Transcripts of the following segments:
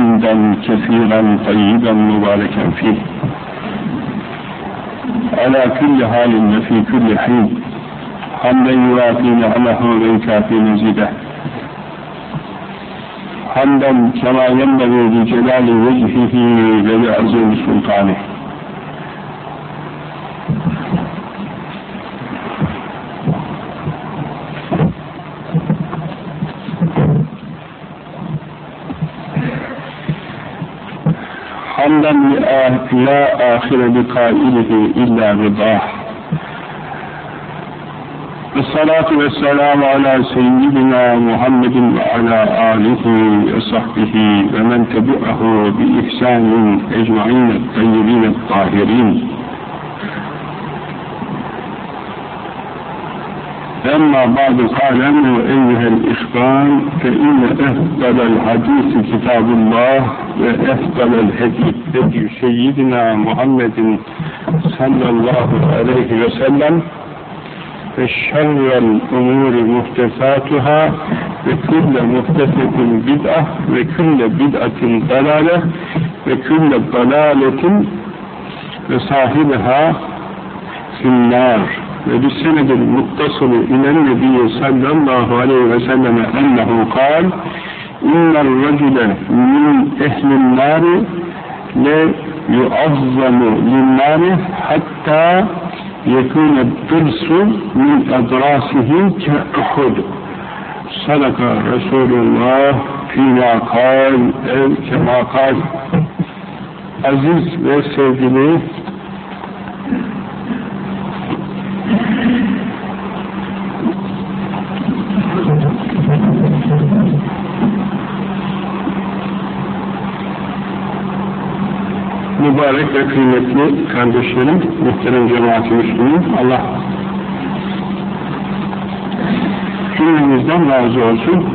حمدا كثيرا طيبا مباركا فيه. على كل حال وفي كل حين حمدا يوافي نعمه ويكافي مزيده. حمدا كما ينبغي لجلال وجهه ولعظيم سلطانه آخر لقائله إلا رضاه. الصلاة والسلام على سيدنا محمد وعلى آله وصحبه ومن تبعه بإحسان أجمعين الطيبين الطاهرين. أما بعد قال أيها الإخوان فإن أفضل الحديث كتاب الله وأفضل الهدي. Hazreti Seyyidina Muhammed'in sallallahu aleyhi ve sellem ve şerrel umuri muhtesatuhâ ve külle muhtesetin bid'ah ve külle bid'atin dalale ve külle dalaletin ve sahibiha finnâr. Ve bir senedir muttasılı ilen nebiye sallallahu aleyhi ve selleme ennehu kal innel racüle min ehlin nâri لا يعظم للنار حتى يكون الدرس من أدراسه كأحد. صدق رسول الله فيما قال كما قال. aziz ve sevgili mübarek ve kıymetli kardeşlerim, muhterem cemaat-i Müslümin, Allah cümlemizden razı olsun.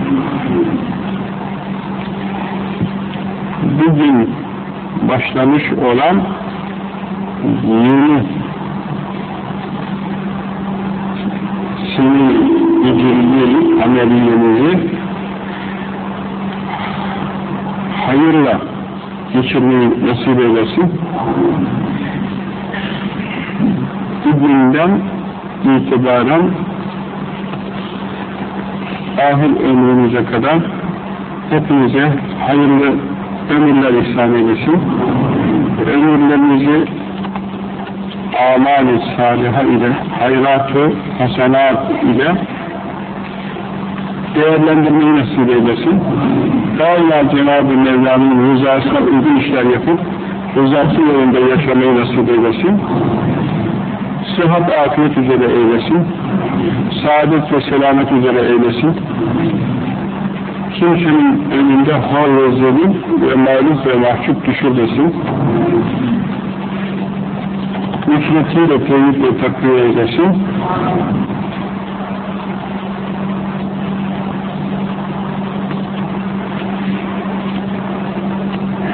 Bugün başlamış olan yeni seni icrili ameliyemizi hayırla geçirmeyi nasip eylesin. Bugünden itibaren ahir ömrümüze kadar hepinize hayırlı ömürler ihsan eylesin. Ömürlerinizi amal-i saliha ile, hayrat-ı hasenat ile değerlendirmeyi nasip eylesin. Daima Cenab-ı Mevla'nın rızasına uygun işler yapıp rızası yolunda yaşamayı nasip eylesin. Sıhhat, afiyet üzere eylesin. Saadet ve selamet üzere eylesin. Kimsenin önünde hal ve zelil ve mağlup ve mahcup düşürmesin. Nüfretiyle teyit ve takviye eylesin.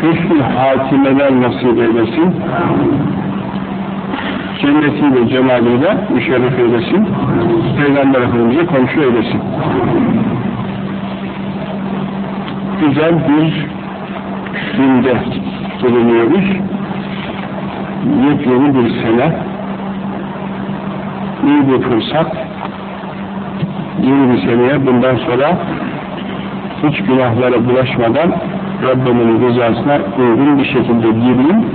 Hüsnü hatimeler nasip eylesin. Cennetiyle, cemaliyle müşerref eylesin. Peygamber Efendimiz'e komşu eylesin. Güzel bir günde bulunuyoruz. Yepyeni bir sene, iyi bir fırsat, yeni bir seneye bundan sonra hiç günahlara bulaşmadan Rabbimin rızasına uygun bir şekilde gireyim,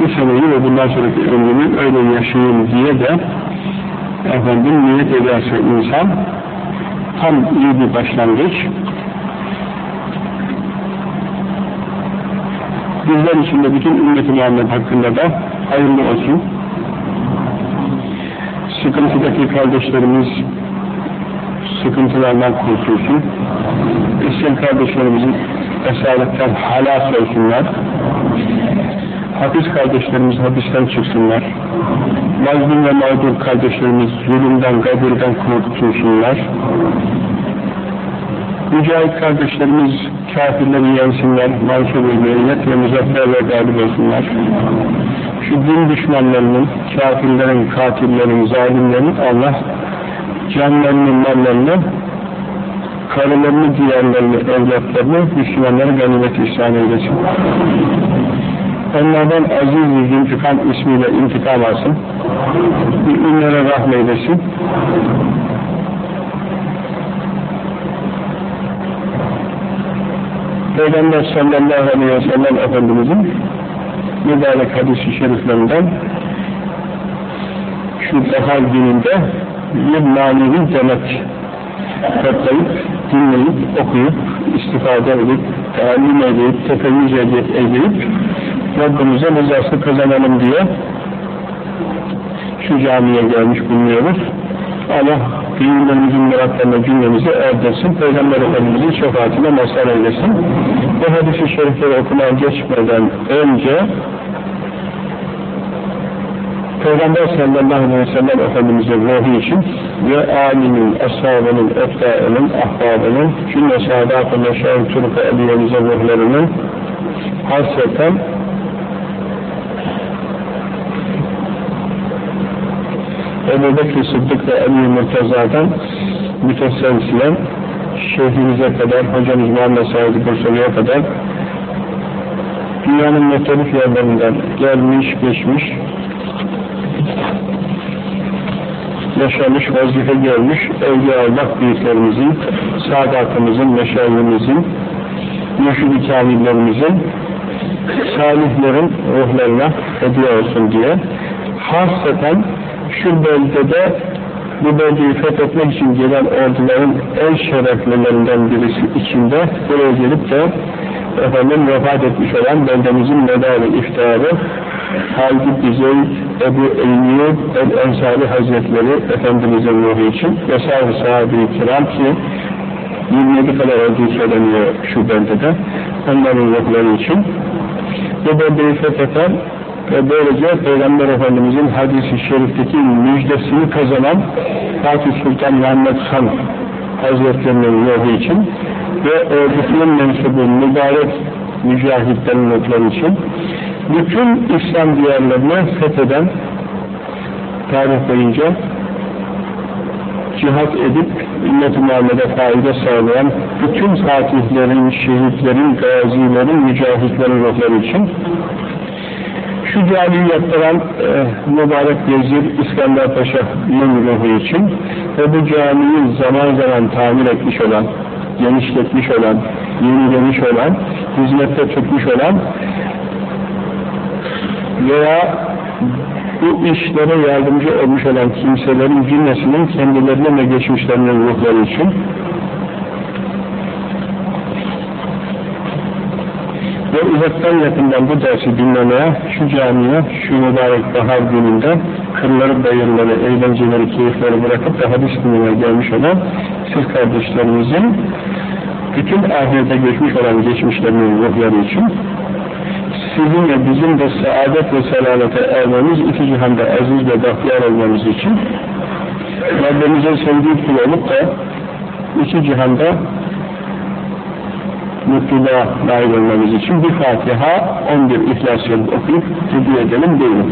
bu seneyi ve bundan sonraki ömrümü öyle yaşayayım diye de efendim niyet ederse insan tam iyi bir başlangıç bizler için de bütün ümmet-i Muhammed hakkında da hayırlı olsun. Sıkıntıdaki kardeşlerimiz sıkıntılardan kurtulsun. İslam kardeşlerimizin esaretten halas olsunlar. Hapis kardeşlerimiz hapisten çıksınlar. Mazlum ve mağdur kardeşlerimiz zulümden, gadirden kurtulsunlar. Mücahit kardeşlerimiz kafirleri yensinler, mansur ve ve muzaffer ve galip olsunlar. Şu din düşmanlarının, kafirlerin, katillerin, zalimlerin Allah canlarının, mallarını karılarını, diğerlerini, evlatlarını Müslümanlara ganimet ihsan eylesin. Onlardan aziz intikam ismiyle intikam alsın. Müminlere rahmeylesin. Peygamber sallallahu aleyhi ve sellem Efendimizin mübarek hadis-i şeriflerinden şu bahar gününde bir manevi demet toplayıp, dinleyip, okuyup, istifade edip, talim edip, tefeyyüz edip, edip Rabbimize rızasını kazanalım diye şu camiye gelmiş bulunuyoruz. Allah düğünlerimizin muratlarına cümlemizi erdirsin. Peygamber Efendimizin şefaatine mazhar eylesin. Bu hadis-i şerifleri okumaya geçmeden önce Peygamber sallallahu aleyhi ve sellem Efendimiz'in ruhu için ve âlinin, ashabının, etbaının, ahbabının, cümle saadat-ı meşâh-ı turuk-ı eliyemize ruhlarının hasreten Ebu Bekir Sıddık ve Ebu Murtaza'dan müteselsilen şeyhimize kadar, hocamız Muhammed Said Bursalı'ya kadar dünyanın muhtelif yerlerinden gelmiş, geçmiş, yaşamış, vazife görmüş, Evliya Allah büyüklerimizin, saadatımızın, meşayimizin, mürşid-i kamillerimizin, salihlerin ruhlarına hediye olsun diye. Hasreten şu bölgede bu bölgeyi fethetmek için gelen orduların en şereflilerinden birisi içinde buraya gelip de efendim vefat etmiş olan beldemizin medarı iftiharı Halid Bizeyd, Ebu Eyyub, El-Ensari Hazretleri Efendimizin ruhu için vesaire sahabe-i kiram ki 27 kadar olduğu söyleniyor şu beldede onların ruhları için. Bu beldeyi fetheden ve böylece Peygamber Efendimizin hadisi şerifteki müjdesini kazanan Fatih Sultan Muhammed Han Hazretlerinin ruhu için ve ordusunun mensubu mübarek mücahitlerin ruhları için bütün İslam diyarlarını fetheden tarih boyunca cihat edip ümmet-i Muhammed'e fayda sağlayan bütün fatihlerin, şehitlerin, gazilerin, mücahitlerin ruhları için şu camiyi yaptıran e, mübarek vezir İskender Paşa'nın ruhu için ve bu camiyi zaman zaman tamir etmiş olan, genişletmiş olan, yenilemiş olan, hizmette tutmuş olan veya bu işlere yardımcı olmuş olan kimselerin cümlesinin kendilerine ve geçmişlerinin ruhları için ve uzaktan yakından bu dersi dinlemeye, şu camiye, şu mübarek bahar gününde kırları, bayırları, eğlenceleri, keyifleri bırakıp da hadis dinlemeye gelmiş olan siz kardeşlerimizin bütün ahirete geçmiş olan geçmişlerinin ruhları için sizin ve bizim de saadet ve selamete ermemiz, iki cihanda aziz ve bahtiyar olmamız için Rabbimize sevdiği kul olup da iki cihanda mutluluğa nail olmamız için bir Fatiha, 11 İhlas okuyup hediye edelim. Buyurun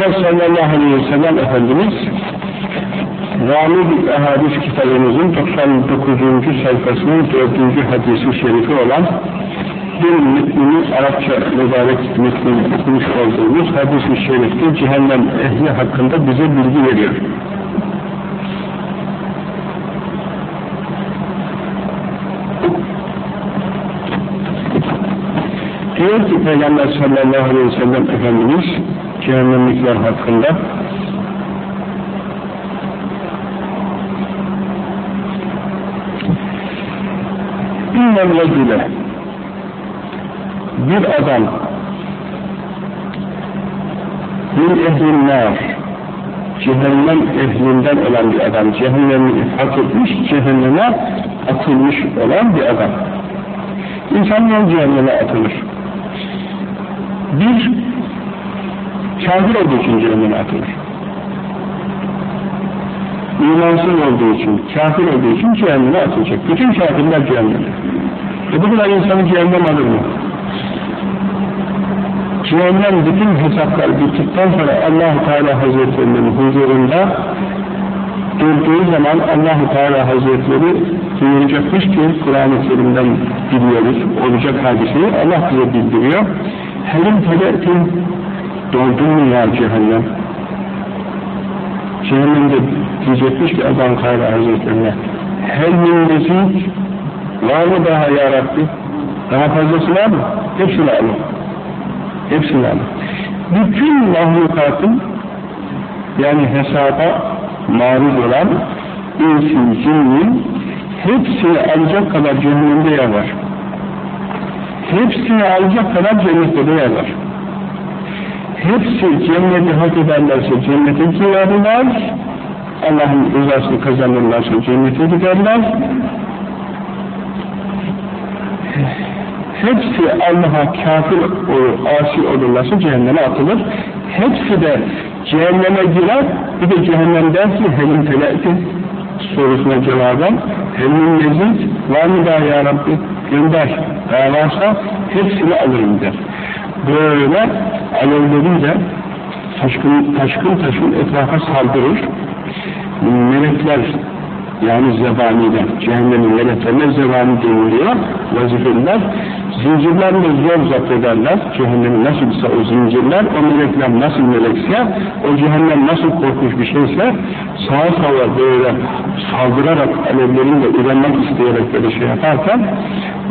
Bismillahirrahmanirrahim. sallallahu aleyhi ve sellem Efendimiz Ramid Ehadis kitabımızın 99. sayfasının 4. hadisi şerifi olan bir metnini Arapça mübarek metnini okumuş olduğumuz hadis-i şerifte cehennem ehli hakkında bize bilgi veriyor. Diyor ki Peygamber sallallahu aleyhi ve sellem Efendimiz cehennemlikler hakkında. İnnel racüle bir adam min ehlin nar cehennem ehlinden olan bir adam cehennemi hak etmiş cehenneme atılmış olan bir adam. İnsanlar cehenneme atılır bir kafir olduğu için cehenneme atılır imansız olduğu için, kafir olduğu için cehenneme atılacak. Bütün kafirler cehenneme. E bu kadar insanı cehennem alır mı? Cehennem bütün hesaplar bittikten sonra allah Teala Hazretlerinin huzurunda durduğu zaman allah Teala Hazretleri duyuracakmış ki Kur'an-ı Kerim'den biliyoruz, olacak hadiseyi Allah bize bildiriyor. Helim teletin doldun mu ya cehennem? Cehennemde diyecekmiş ki adam Kayra Hazretlerine her min var mı daha ya Rabbi? Daha fazlası var mı? Hepsini alın. Hepsini alın. Bütün mahlukatın yani hesaba maruz olan insin, cinnin hepsini alacak kadar cehennemde yer var. Hepsini alacak kadar cennette de yer var. Hepsi cenneti hak ederlerse cennete girerler, Allah'ın rızasını kazanırlarsa cennete giderler, hepsi Allah'a kafir olur, asi olurlarsa cehenneme atılır. Hepsi de cehenneme girer, bir de cehennem der ki helim telekin sorusuna cevaben helim leziz var mı daha ya Rabbi gönder daha varsa hepsini alırım der. Böyle alevleriyle taşkın taşkın taşkın etrafa saldırır. Melekler yani zebaniler, cehennemin meleklerine zebani deniliyor, vazifeliler, zincirlerle zor zapt ederler, cehennemi nasılsa o zincirler, o melekler nasıl melekse, o cehennem nasıl korkunç bir şeyse, sağa sağa böyle saldırarak, alevleriyle ürenmek isteyerek böyle şey yaparken,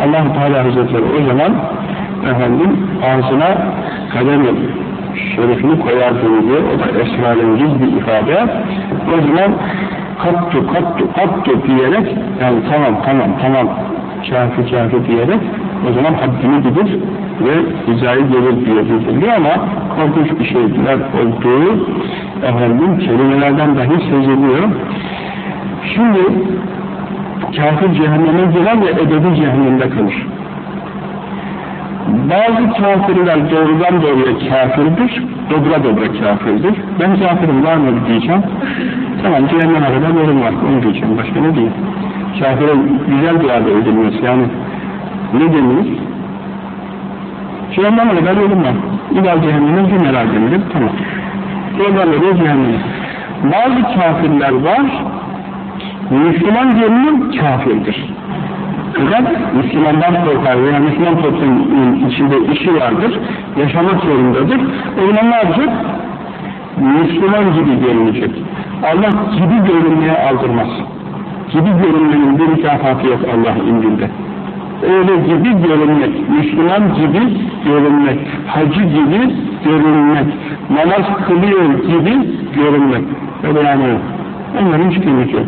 allah Teala Hazretleri o zaman, efendim, ağzına kalem şerifini koyar diye, o da esrarengiz bir ifade, o zaman kattu kattu kattu diyerek yani tamam tamam tamam kafi kafi diyerek o zaman haddini bilir ve hizayı gelir diye bildiriliyor ama korkunç bir şeyler olduğu efendim kelimelerden dahi seziliyor. Şimdi kafir cehenneme girer ve ebedi cehennemde kalır. Bazı kafirler doğrudan doğruya kafirdir, dobra dobra kafirdir. Ben kafirim var mı diyeceğim. Tamam cehenneme kadar yorum var, onu diyeceğim. Başka ne diyeyim? Kafire güzel bir adı edilmesi yani ne denilir? Cehenneme kadar yorum var. İlal cehenneme cümleler denilir, tamam. Doğrudan doğruya cehenneme. Bazı kafirler var, Müslüman diyelim kafirdir. Neden? Müslümandan korkar veya Müslüman toplumun içinde işi vardır, yaşamak zorundadır. Zaman ne yapacak? Müslüman gibi görünecek. Allah gibi görünmeye aldırmaz. Gibi görünmenin bir mükafatı yok Allah indinde. Öyle gibi görünmek, Müslüman gibi görünmek, hacı gibi görünmek, namaz kılıyor gibi görünmek. Öyle yani onların hiç kıymeti yok.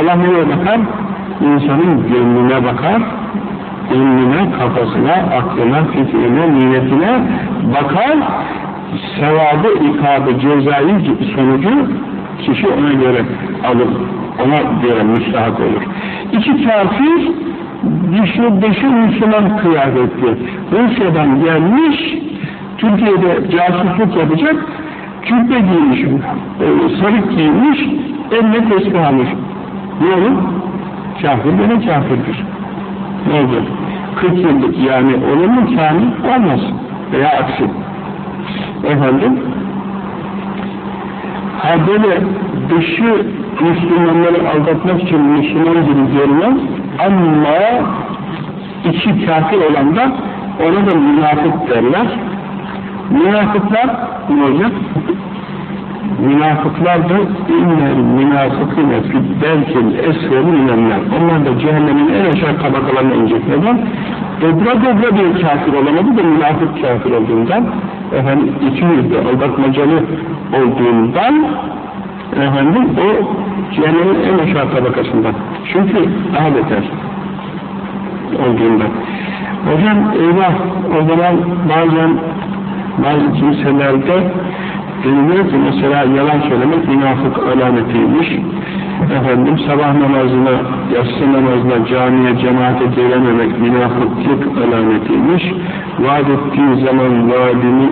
Allah neye bakar? İnsanın gönlüne bakar, gönlüne, kafasına, aklına, fikrine, niyetine bakar, sevabı, ikabı, cezayı sonucu kişi ona göre alır, ona göre müstahak olur. İki kafir, dışı dışı Müslüman kıyafetli, Rusya'dan gelmiş, Türkiye'de casusluk yapacak, cübbe giymiş, e, sarık giymiş, eline tesbih almış. Ne olur? Kafir gene kafirdir. Ne olur? 40 yıllık yani olur mu? Olmaz. Veya aksi. Efendim, Ha böyle dışı Müslümanları aldatmak için Müslüman gibi görünen ama içi kafir olan da ona da münafık derler. Münafıklar ne olacak? Münafıklar da innel münafıkine fiddelkil esveli minenler. Onlar da cehennemin en aşağı tabakalarına inecek. Neden? Dobra dobra bir kafir olamadı da münafık kafir olduğundan efendim iki yüzde aldatmacalı olduğundan efendim o cehennemin en aşağı tabakasından. Çünkü daha beter olduğundan. Hocam eyvah o zaman bazen bazı kimselerde deniliyor ki mesela yalan söylemek münafık alametiymiş. Efendim sabah namazına, yatsı namazına, camiye, cemaate gelememek münafıklık alametiymiş. Vaat ettiği zaman vaadini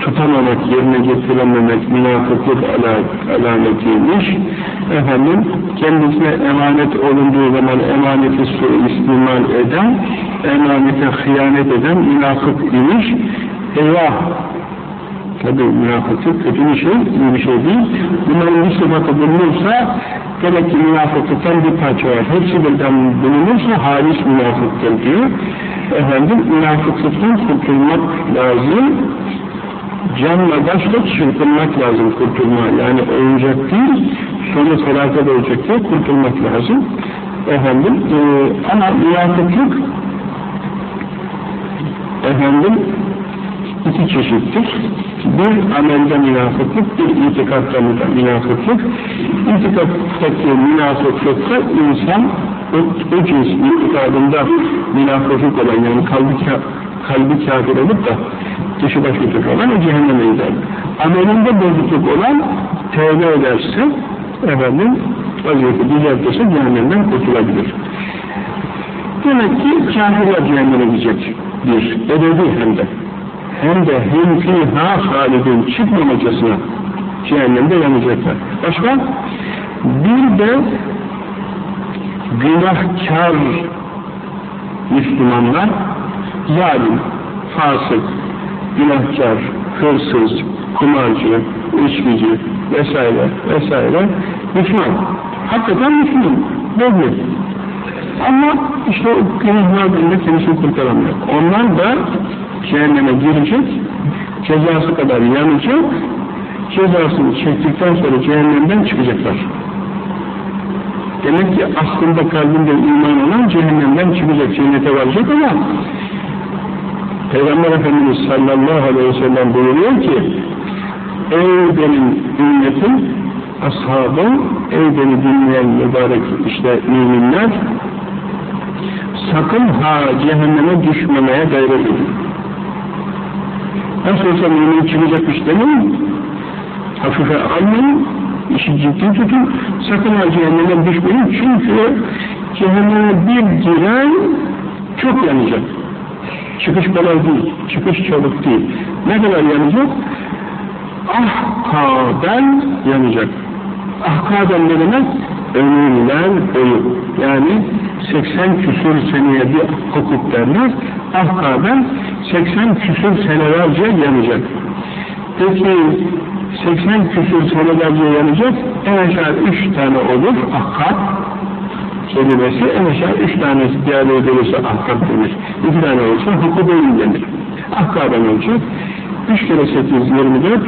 tutamamak, yerine getirememek münafıklık ala, alametiymiş. Efendim, kendisine emanet olunduğu zaman emaneti suistimal eden, emanete hıyanet eden münafık imiş. Eyvah! Tabi münafıklık kötü bir şey, iyi bir şey değil. Bunların bir sıfatı bulunursa, demek ki münafıklıktan bir parça var. Hepsi birden bulunursa halis münafıktır diyor. Efendim, münafıklıktan kurtulmak lazım. Canla başla çırpınmak lazım kurtulma. Yani oyuncak değil, sonu felaket olacak diye kurtulmak lazım. Efendim, e, ama münafıklık efendim iki çeşittir. Bir amelde münafıklık, bir itikatta münafıklık. İtikattaki münafıklıkta insan o, o cins itikadında münafıklık olan yani kalbi, kalbi kafir olup da dışı baş kötü olan o cehenneme gider. Amelinde bozukluk olan tevbe ederse efendim vaziyeti düzeltirse cehennemden kurtulabilir. Demek ki kafirler cehenneme gidecek bir, ebedi hem de hem de hüm fîhâ halidin çıkmamacasına cehennemde yanacaklar. Başka? Bir de günahkar Müslümanlar zalim, fasık, günahkar, hırsız, kumarcı, içkici vesaire vesaire Müslüman. Hakikaten Müslüman. Belli. Ama işte o günahlar bile kendisini kurtaramıyor. Onlar da cehenneme girecek, cezası kadar yanacak, cezasını çektikten sonra cehennemden çıkacaklar. Demek ki aslında kalbinde iman olan cehennemden çıkacak, cennete varacak ama Peygamber Efendimiz sallallahu aleyhi ve sellem buyuruyor ki Ey benim ümmetim, ashabım, ey beni dinleyen mübarek işte müminler sakın ha cehenneme düşmemeye gayret edin. Nasıl olsa mümin çıkacakmış demeyin. Hafife almayın. işi ciddi tutun. Sakın ha cehenneme düşmeyin. Çünkü cehenneme bir giren çok yanacak. Çıkış kolay değil. Çıkış çabuk değil. Ne kadar yanacak? Ahkaden yanacak. Ahkaden ne demek? Ömürler boyu. Yani 80 küsur seneye bir hukuk derler. Ahkaden 80 küsur senelerce yanacak. Peki 80 küsur senelerce yanacak en aşağı 3 tane olur ahkab kelimesi en aşağı 3 tanesi değerli edilirse ahkab denir. 2 tane olursa hukubeyn denir. Ahkaben olacak. 3 kere 8 24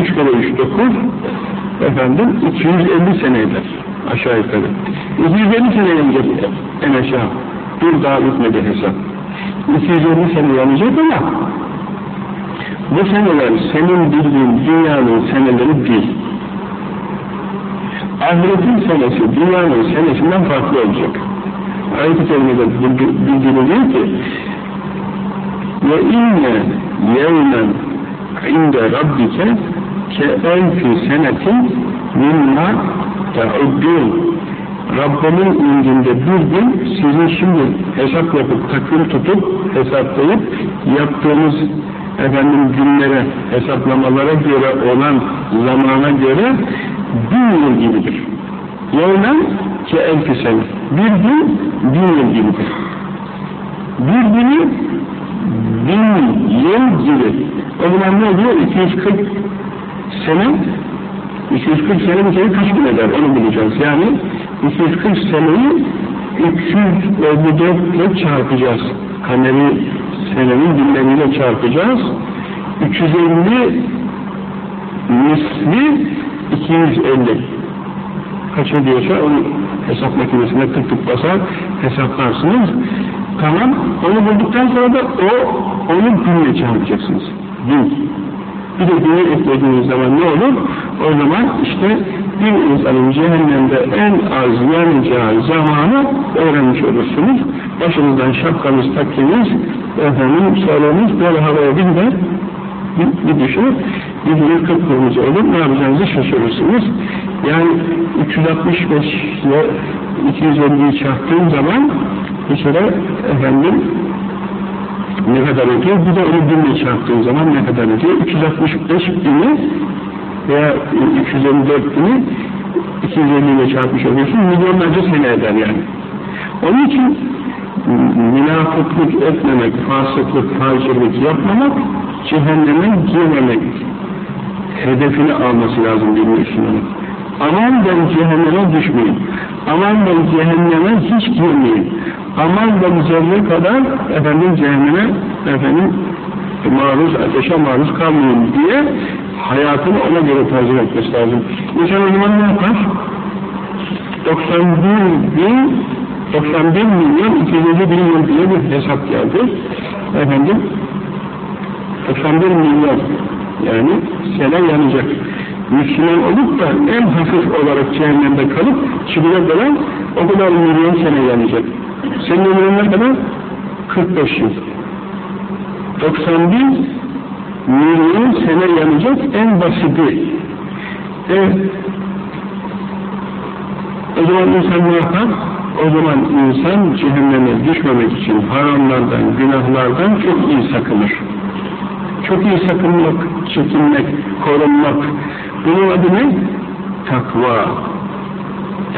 3 kere 3 9 efendim 250 sene eder aşağı yukarı. 250 sene yanacak en aşağı. Bir daha bitmedi hesap. 250 sene yanacak ama bu seneler senin bildiğin dünyanın seneleri değil. Ahiretin senesi dünyanın senesinden farklı olacak. Ayet-i kerimede bildiriliyor ki ve inne yevmen inde rabbike ke elfi senetin mimma te'uddûn Rabbimin indinde bir gün sizin şimdi hesap yapıp takvim tutup hesaplayıp yaptığınız efendim günlere hesaplamalara göre olan zamana göre bin yıl gibidir. Yevmen ki elfi sene. Bir gün bin yıl gibidir. Bir günü bin yıl gibi. O zaman ne oluyor? 240 sene 240 sene bir kere kaç gün eder onu bulacağız. Yani 240 seneyi 354 ile çarpacağız. Kameri senenin günleriyle çarpacağız. 350 misli 250 kaç ediyorsa onu hesap makinesine tık tık basar hesaplarsınız. Tamam. Onu bulduktan sonra da o onun gününe çarpacaksınız. Gün. Bir de günü eklediğiniz zaman ne olur? O zaman işte bir insanın cehennemde en az yanacağı zamanı öğrenmiş olursunuz. Başınızdan şapkanız taktınız, efendim sorunuz böyle havaya binler, bir, bir düşünün, yüzünüz kıpkırmızı olur, ne yapacağınızı şaşırırsınız. Yani 365 ile 250'yi çarptığım zaman bu kere efendim ne kadar ediyor? Bir de onu binle çarptığın zaman ne kadar ediyor? 365 bini veya 354 bini 250 ile çarpmış oluyorsun. Milyonlarca sene eder yani. Onun için münafıklık etmemek, fasıklık, facirlik yapmamak, cehenneme girmemek hedefini alması lazım bir Müslümanın. Aman ben cehenneme düşmeyeyim. Aman ben cehenneme hiç girmeyeyim. Aman ben zerre kadar efendim cehenneme efendim maruz, ateşe maruz kalmayayım diye hayatını ona göre tercih etmesi lazım. İnsan o zaman ne yapar? 91 bin 91 milyon 250 bin yıl diye bir hesap geldi. Efendim 91 milyon yani sene yanacak. Müslüman olup da en hafif olarak cehennemde kalıp çivile dolan o kadar milyon sene yanacak. Senin ömrün ne kadar? 45 yıl. 91 milyon sene yanacak en basiti. Evet. O zaman insan ne yapar? O zaman insan cehenneme düşmemek için haramlardan, günahlardan çok iyi sakınır. Çok iyi sakınmak, çekinmek, korunmak. Bunun adı ne? Takva.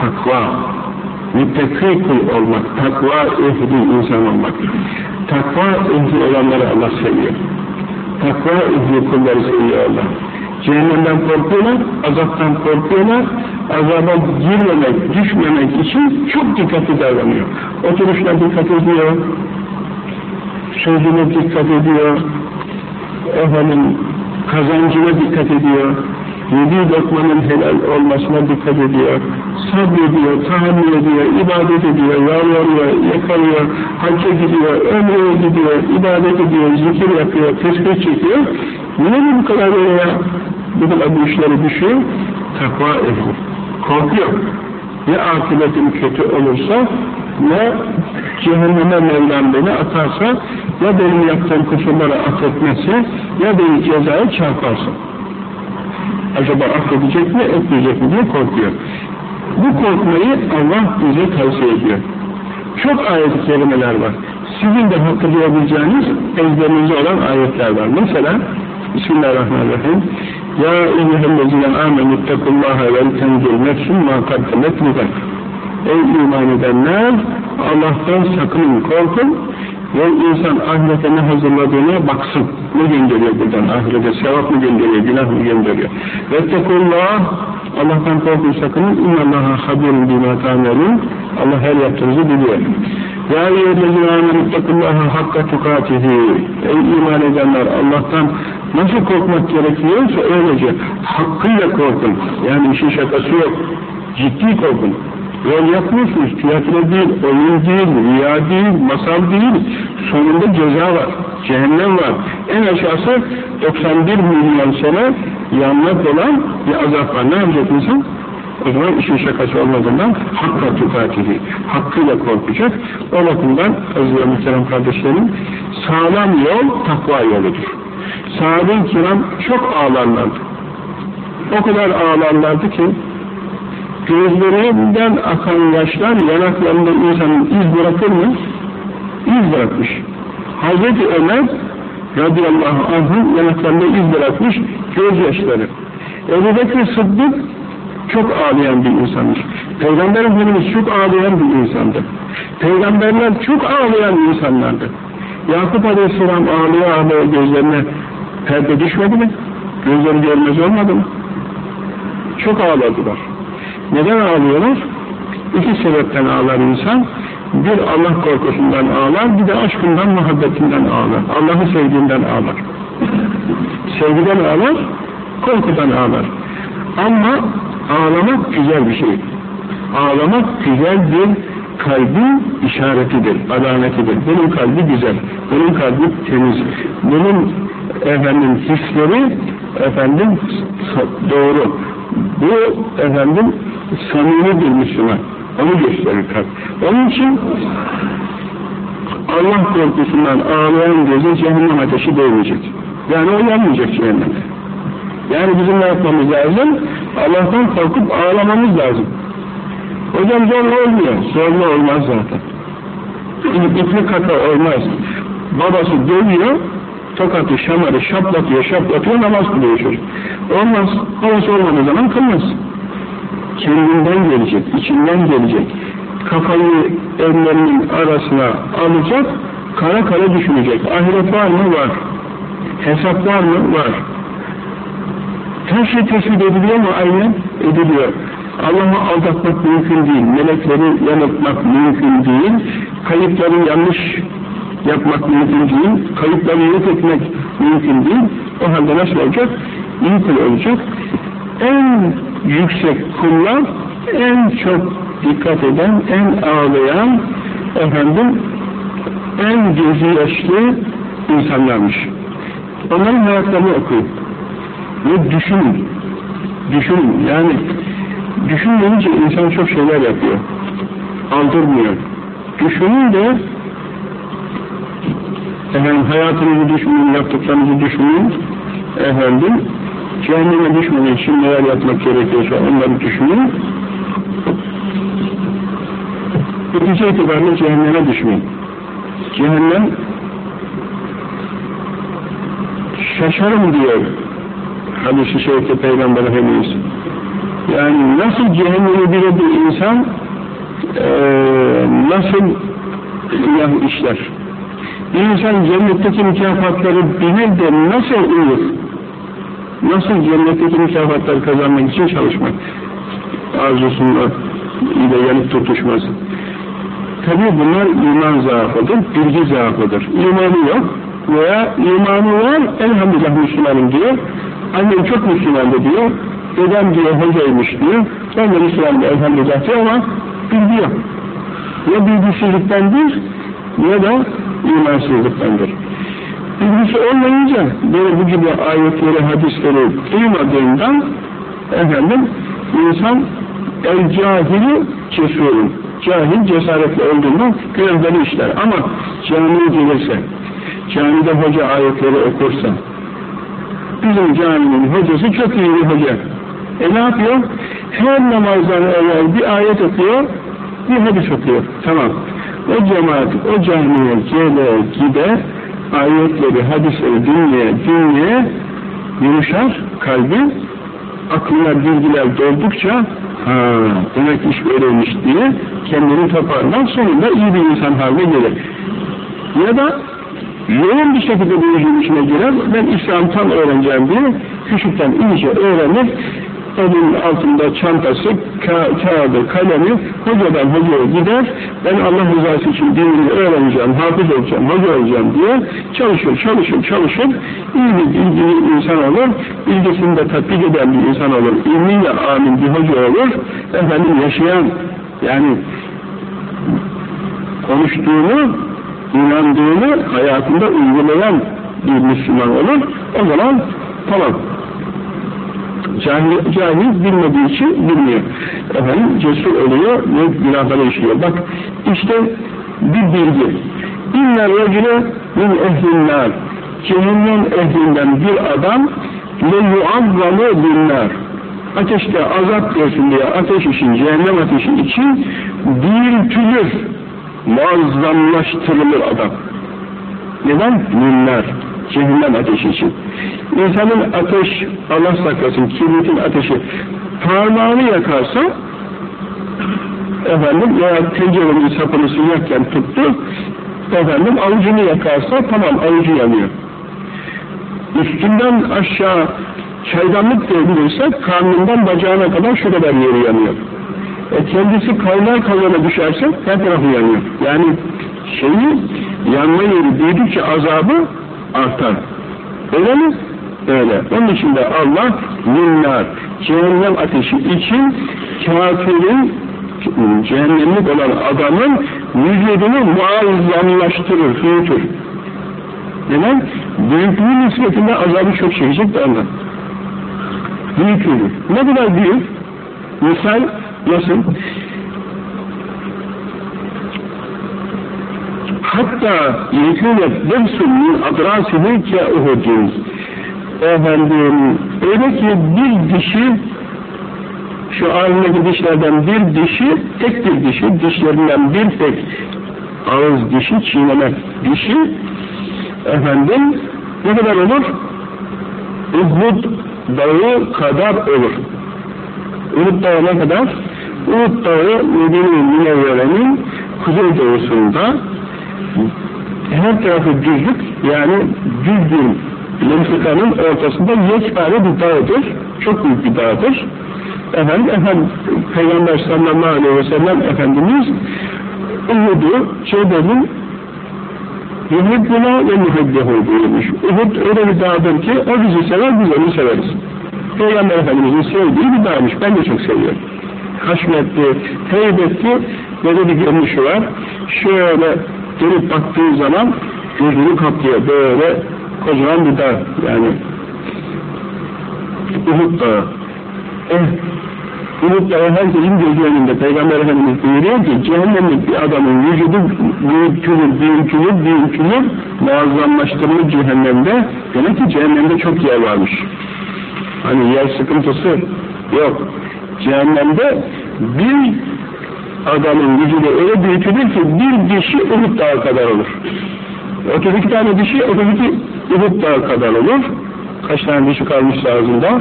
Takva. Müttaki kul olmak, takva ehli insan olmak. Takva ehli olanları Allah seviyor. Takva ehli kulları seviyor Allah. Cehennemden korkuyorlar, azaptan korkuyorlar, azaba girmemek, düşmemek için çok dikkatli davranıyor. Oturuşuna dikkat ediyor, sözüne dikkat ediyor, efendim kazancına dikkat ediyor, yediği lokmanın helal olmasına dikkat ediyor, sabrediyor, tahammül ediyor, ibadet ediyor, yalvarıyor, yakalıyor, hacca gidiyor, ömreye gidiyor, ibadet ediyor, zikir yapıyor, tesbih çekiyor. Niye bu kadar böyle ya? Bu kadar bu işleri düşüyor? Takva ehli. Korkuyor. Ya akıbetim kötü olursa, ne cehenneme Mevlam beni atarsa, ya benim yaptığım kusurları affetmezse, ya beni cezaya çarparsa acaba affedecek mi, etmeyecek mi diye korkuyor. Bu korkmayı Allah bize tavsiye ediyor. Çok ayet-i kerimeler var. Sizin de hatırlayabileceğiniz ezberinizde olan ayetler var. Mesela Bismillahirrahmanirrahim Ya eyyühellezine amenüttekullaha vel tenzil nefsün ma kaddemet ligat Ey iman edenler Allah'tan sakının korkun ve insan ahirete ne hazırladığına baksın. Ne gönderiyor buradan? Ahirete sevap mı gönderiyor, günah mı gönderiyor? Vettekullah Allah'tan korkun sakının. İnnallaha habirun bima tamelun. Allah her yaptığınızı biliyor. Ya eyyühellezine amenüttekullaha hakka tukatihi. Ey iman edenler Allah'tan nasıl korkmak gerekiyorsa öylece hakkıyla korkun. Yani işin şakası yok. Ciddi korkun. Rol yapmıyorsunuz, tiyatro değil, oyun değil, rüya değil, masal değil. Sonunda ceza var, cehennem var. En aşağısı 91 milyon sene yanmak olan bir azap var. Ne yapacak insan? O zaman işin şakası olmadığından hakka tukatihi, hakkıyla korkacak. O bakımdan aziz muhterem kardeşlerim, sağlam yol takva yoludur. Sahabe-i kiram çok ağlarlardı. O kadar ağlarlardı ki gözlerinden akan yaşlar yanaklarında insanın iz bırakır mı? İz bırakmış. Hazreti Ömer radıyallahu anh'ın yanaklarında iz bırakmış gözyaşları. Ebu Bekir Sıddık çok ağlayan bir insanmış. Peygamber Efendimiz çok ağlayan bir insandı. Peygamberler çok ağlayan insanlardı. Yakup Aleyhisselam ağlaya ağlaya gözlerine perde düşmedi mi? Gözleri görmez olmadı mı? Çok ağladılar. Neden ağlıyorlar? İki sebepten ağlar insan. Bir Allah korkusundan ağlar, bir de aşkından, muhabbetinden ağlar. Allah'ı sevdiğinden ağlar. Sevgiden ağlar, korkudan ağlar. Ama ağlamak güzel bir şey. Ağlamak güzel bir kalbin işaretidir, alametidir. Bunun kalbi güzel, bunun kalbi temiz, bunun efendim hisleri efendim doğru. Bu efendim samimi bir Müslüman. Onu gösterir kalp. Onun için Allah korkusundan ağlayan göze cehennem ateşi değmeyecek. Yani o yanmayacak cehenneme. Yani bizim ne yapmamız lazım? Allah'tan korkup ağlamamız lazım. Hocam zorla olmuyor. Zorla olmaz zaten. İpli kaka olmaz. Babası dövüyor, tokatı, şamarı şaplatıyor, şaplatıyor, namaz kılıyor çocuk. Olmaz. Havası olmadığı zaman kılmaz. Kendinden gelecek, içinden gelecek. Kafayı ellerinin arasına alacak, kara kara düşünecek. Ahiret var mı? Var. Hesap var mı? Var. Her şey tespit ediliyor mu? Aynen ediliyor. Allah'ı aldatmak mümkün değil. Melekleri yanıltmak mümkün değil. Kayıpları yanlış yapmak mümkün değil. Kayıpları yok etmek mümkün değil. O halde nasıl olacak? İyi kul olacak. En yüksek kullar en çok dikkat eden, en ağlayan, efendim, en gözü yaşlı insanlarmış. Onların hayatlarını okuyun. Ve düşünün. Düşünün. Yani düşünmeyince insan çok şeyler yapıyor. Aldırmıyor. Düşünün de efendim hayatınızı düşünün, yaptıklarınızı düşünün. Efendim cehenneme düşmemek için neler yapmak gerekiyorsa onları düşünün. Netice itibariyle cehenneme düşmeyin. Cehennem şaşarım diyor hadis-i şerifte Peygamber Efendimiz. Yani nasıl cehennemi bilir bir insan e, nasıl günah işler? İnsan cennetteki mükafatları bilir de nasıl uyur? Nasıl cennetteki mükafatları kazanmak için çalışmak? Arzusunda ile yanıp tutuşması. Tabi bunlar iman zaafıdır, bilgi zaafıdır. İmanı yok veya imanı var, elhamdülillah Müslümanım diyor. Annem çok Müslümandı diyor. Dedem diyor hocaymış diyor. Ben de Müslümanım elhamdülillah diyor ama bilgi yok. Ya bilgisizliktendir ya da imansızlıktandır. Bilgisi olmayınca böyle bu gibi ayetleri, hadisleri duymadığından efendim insan el cahili cesurun. Cahil cesaretli olduğundan görevleri işler. Ama camiye gelirse, camide hoca ayetleri okursa, bizim caminin hocası çok iyi bir hoca. E ne yapıyor? Her namazdan evvel bir ayet okuyor, bir hadis okuyor. Tamam. O cemaat, o camiye gele gide, ayetleri, hadisleri dinleye dinleye yumuşar kalbi, aklına bilgiler doldukça ha, demek iş böyleymiş diye kendini toparlar, sonunda iyi bir insan haline gelir. Ya da yoğun bir şekilde bu içine girer, ben İslam tam öğreneceğim diye küçükten iyice öğrenir, elinin altında çantası, ka kağıdı, kalemi hocadan hocaya gider, ben Allah rızası için dinini öğreneceğim, hafız olacağım, hoca olacağım diye çalışır, çalışır, çalışır, iyi bir bilgili insan olur, bilgisini de tatbik eden bir insan olur, ilmiyle amin bir hoca olur, efendim yaşayan, yani konuştuğunu, inandığını hayatında uygulayan bir Müslüman olur, o zaman tamam, Cahil, bilmediği için bilmiyor. Efendim cesur oluyor ve günahları işliyor. Bak işte bir bilgi. İnne racile min ehlinnâr. Cehennem ehlinden bir adam le yuazzamu binnar. Ateşte azap görsün diye ateş için, cehennem ateşi için büyütülür, muazzamlaştırılır adam. Neden? Minnar cehennem ateşi için. İnsanın ateş, Allah saklasın, kibritin ateşi parmağını yakarsa efendim veya tencerenin sapını sıcakken tuttu efendim avucunu yakarsa tamam avucu yanıyor. Üstünden aşağı çaydanlık diyebilirse karnından bacağına kadar şu kadar yeri yanıyor. E kendisi kaynar kavrana düşerse her tarafı yanıyor. Yani şeyi yanma yeri büyüdükçe azabı artar. Öyle mi? Öyle. Onun için de Allah minnar, cehennem ateşi için kafirin cehennemlik olan adamın vücudunu muazzamlaştırır, büyütür. Neden? Büyüklüğü nispetinde azabı çok çekecek de ondan. Büyüklüğü. Ne kadar büyük? Misal nasıl? Hatta yekûne dersun min adrasini ke uhudun. Efendim, öyle ki bir dişi şu ağzındaki dişlerden bir dişi, tek bir dişi, dişlerinden bir tek ağız dişi, çiğnemek dişi efendim ne kadar olur? Uhud dağı kadar olur. Uhud dağı ne kadar? Uhud dağı Medine-i Münevvere'nin kuzey doğusunda her tarafı düzlük yani düz bir mıntıkanın ortasında yekpare bir dağdır. Çok büyük bir dağdır. Efendim, efendim Peygamber sallallahu aleyhi ve sellem Efendimiz Uhud'u şeydenin Yuhibbuna ve muhibbehu buyurmuş. Uhud öyle bir dağdır ki o bizi sever, biz onu severiz. Peygamber Efendimiz'in sevdiği bir dağmış. Ben de çok seviyorum. Haşmetli, heybetli böyle bir görünüşü var. Şöyle dönüp baktığı zaman gözünü kaplıyor. Böyle kocaman bir dağ. Yani Uhud dağı. Eh, Uhud dağı herkesin gözü önünde. Peygamber Efendimiz buyuruyor ki cehennemlik bir adamın vücudu büyütülür, büyütülür, büyütülür, muazzamlaştırılır cehennemde. Demek ki cehennemde çok yer varmış. Hani yer sıkıntısı yok. Cehennemde bir adamın vücudu öyle büyütülür ki bir dişi Uhud dağı kadar olur. 32 tane dişi 32 Uhud dağı kadar olur. Kaç tane dişi kalmış ağzında.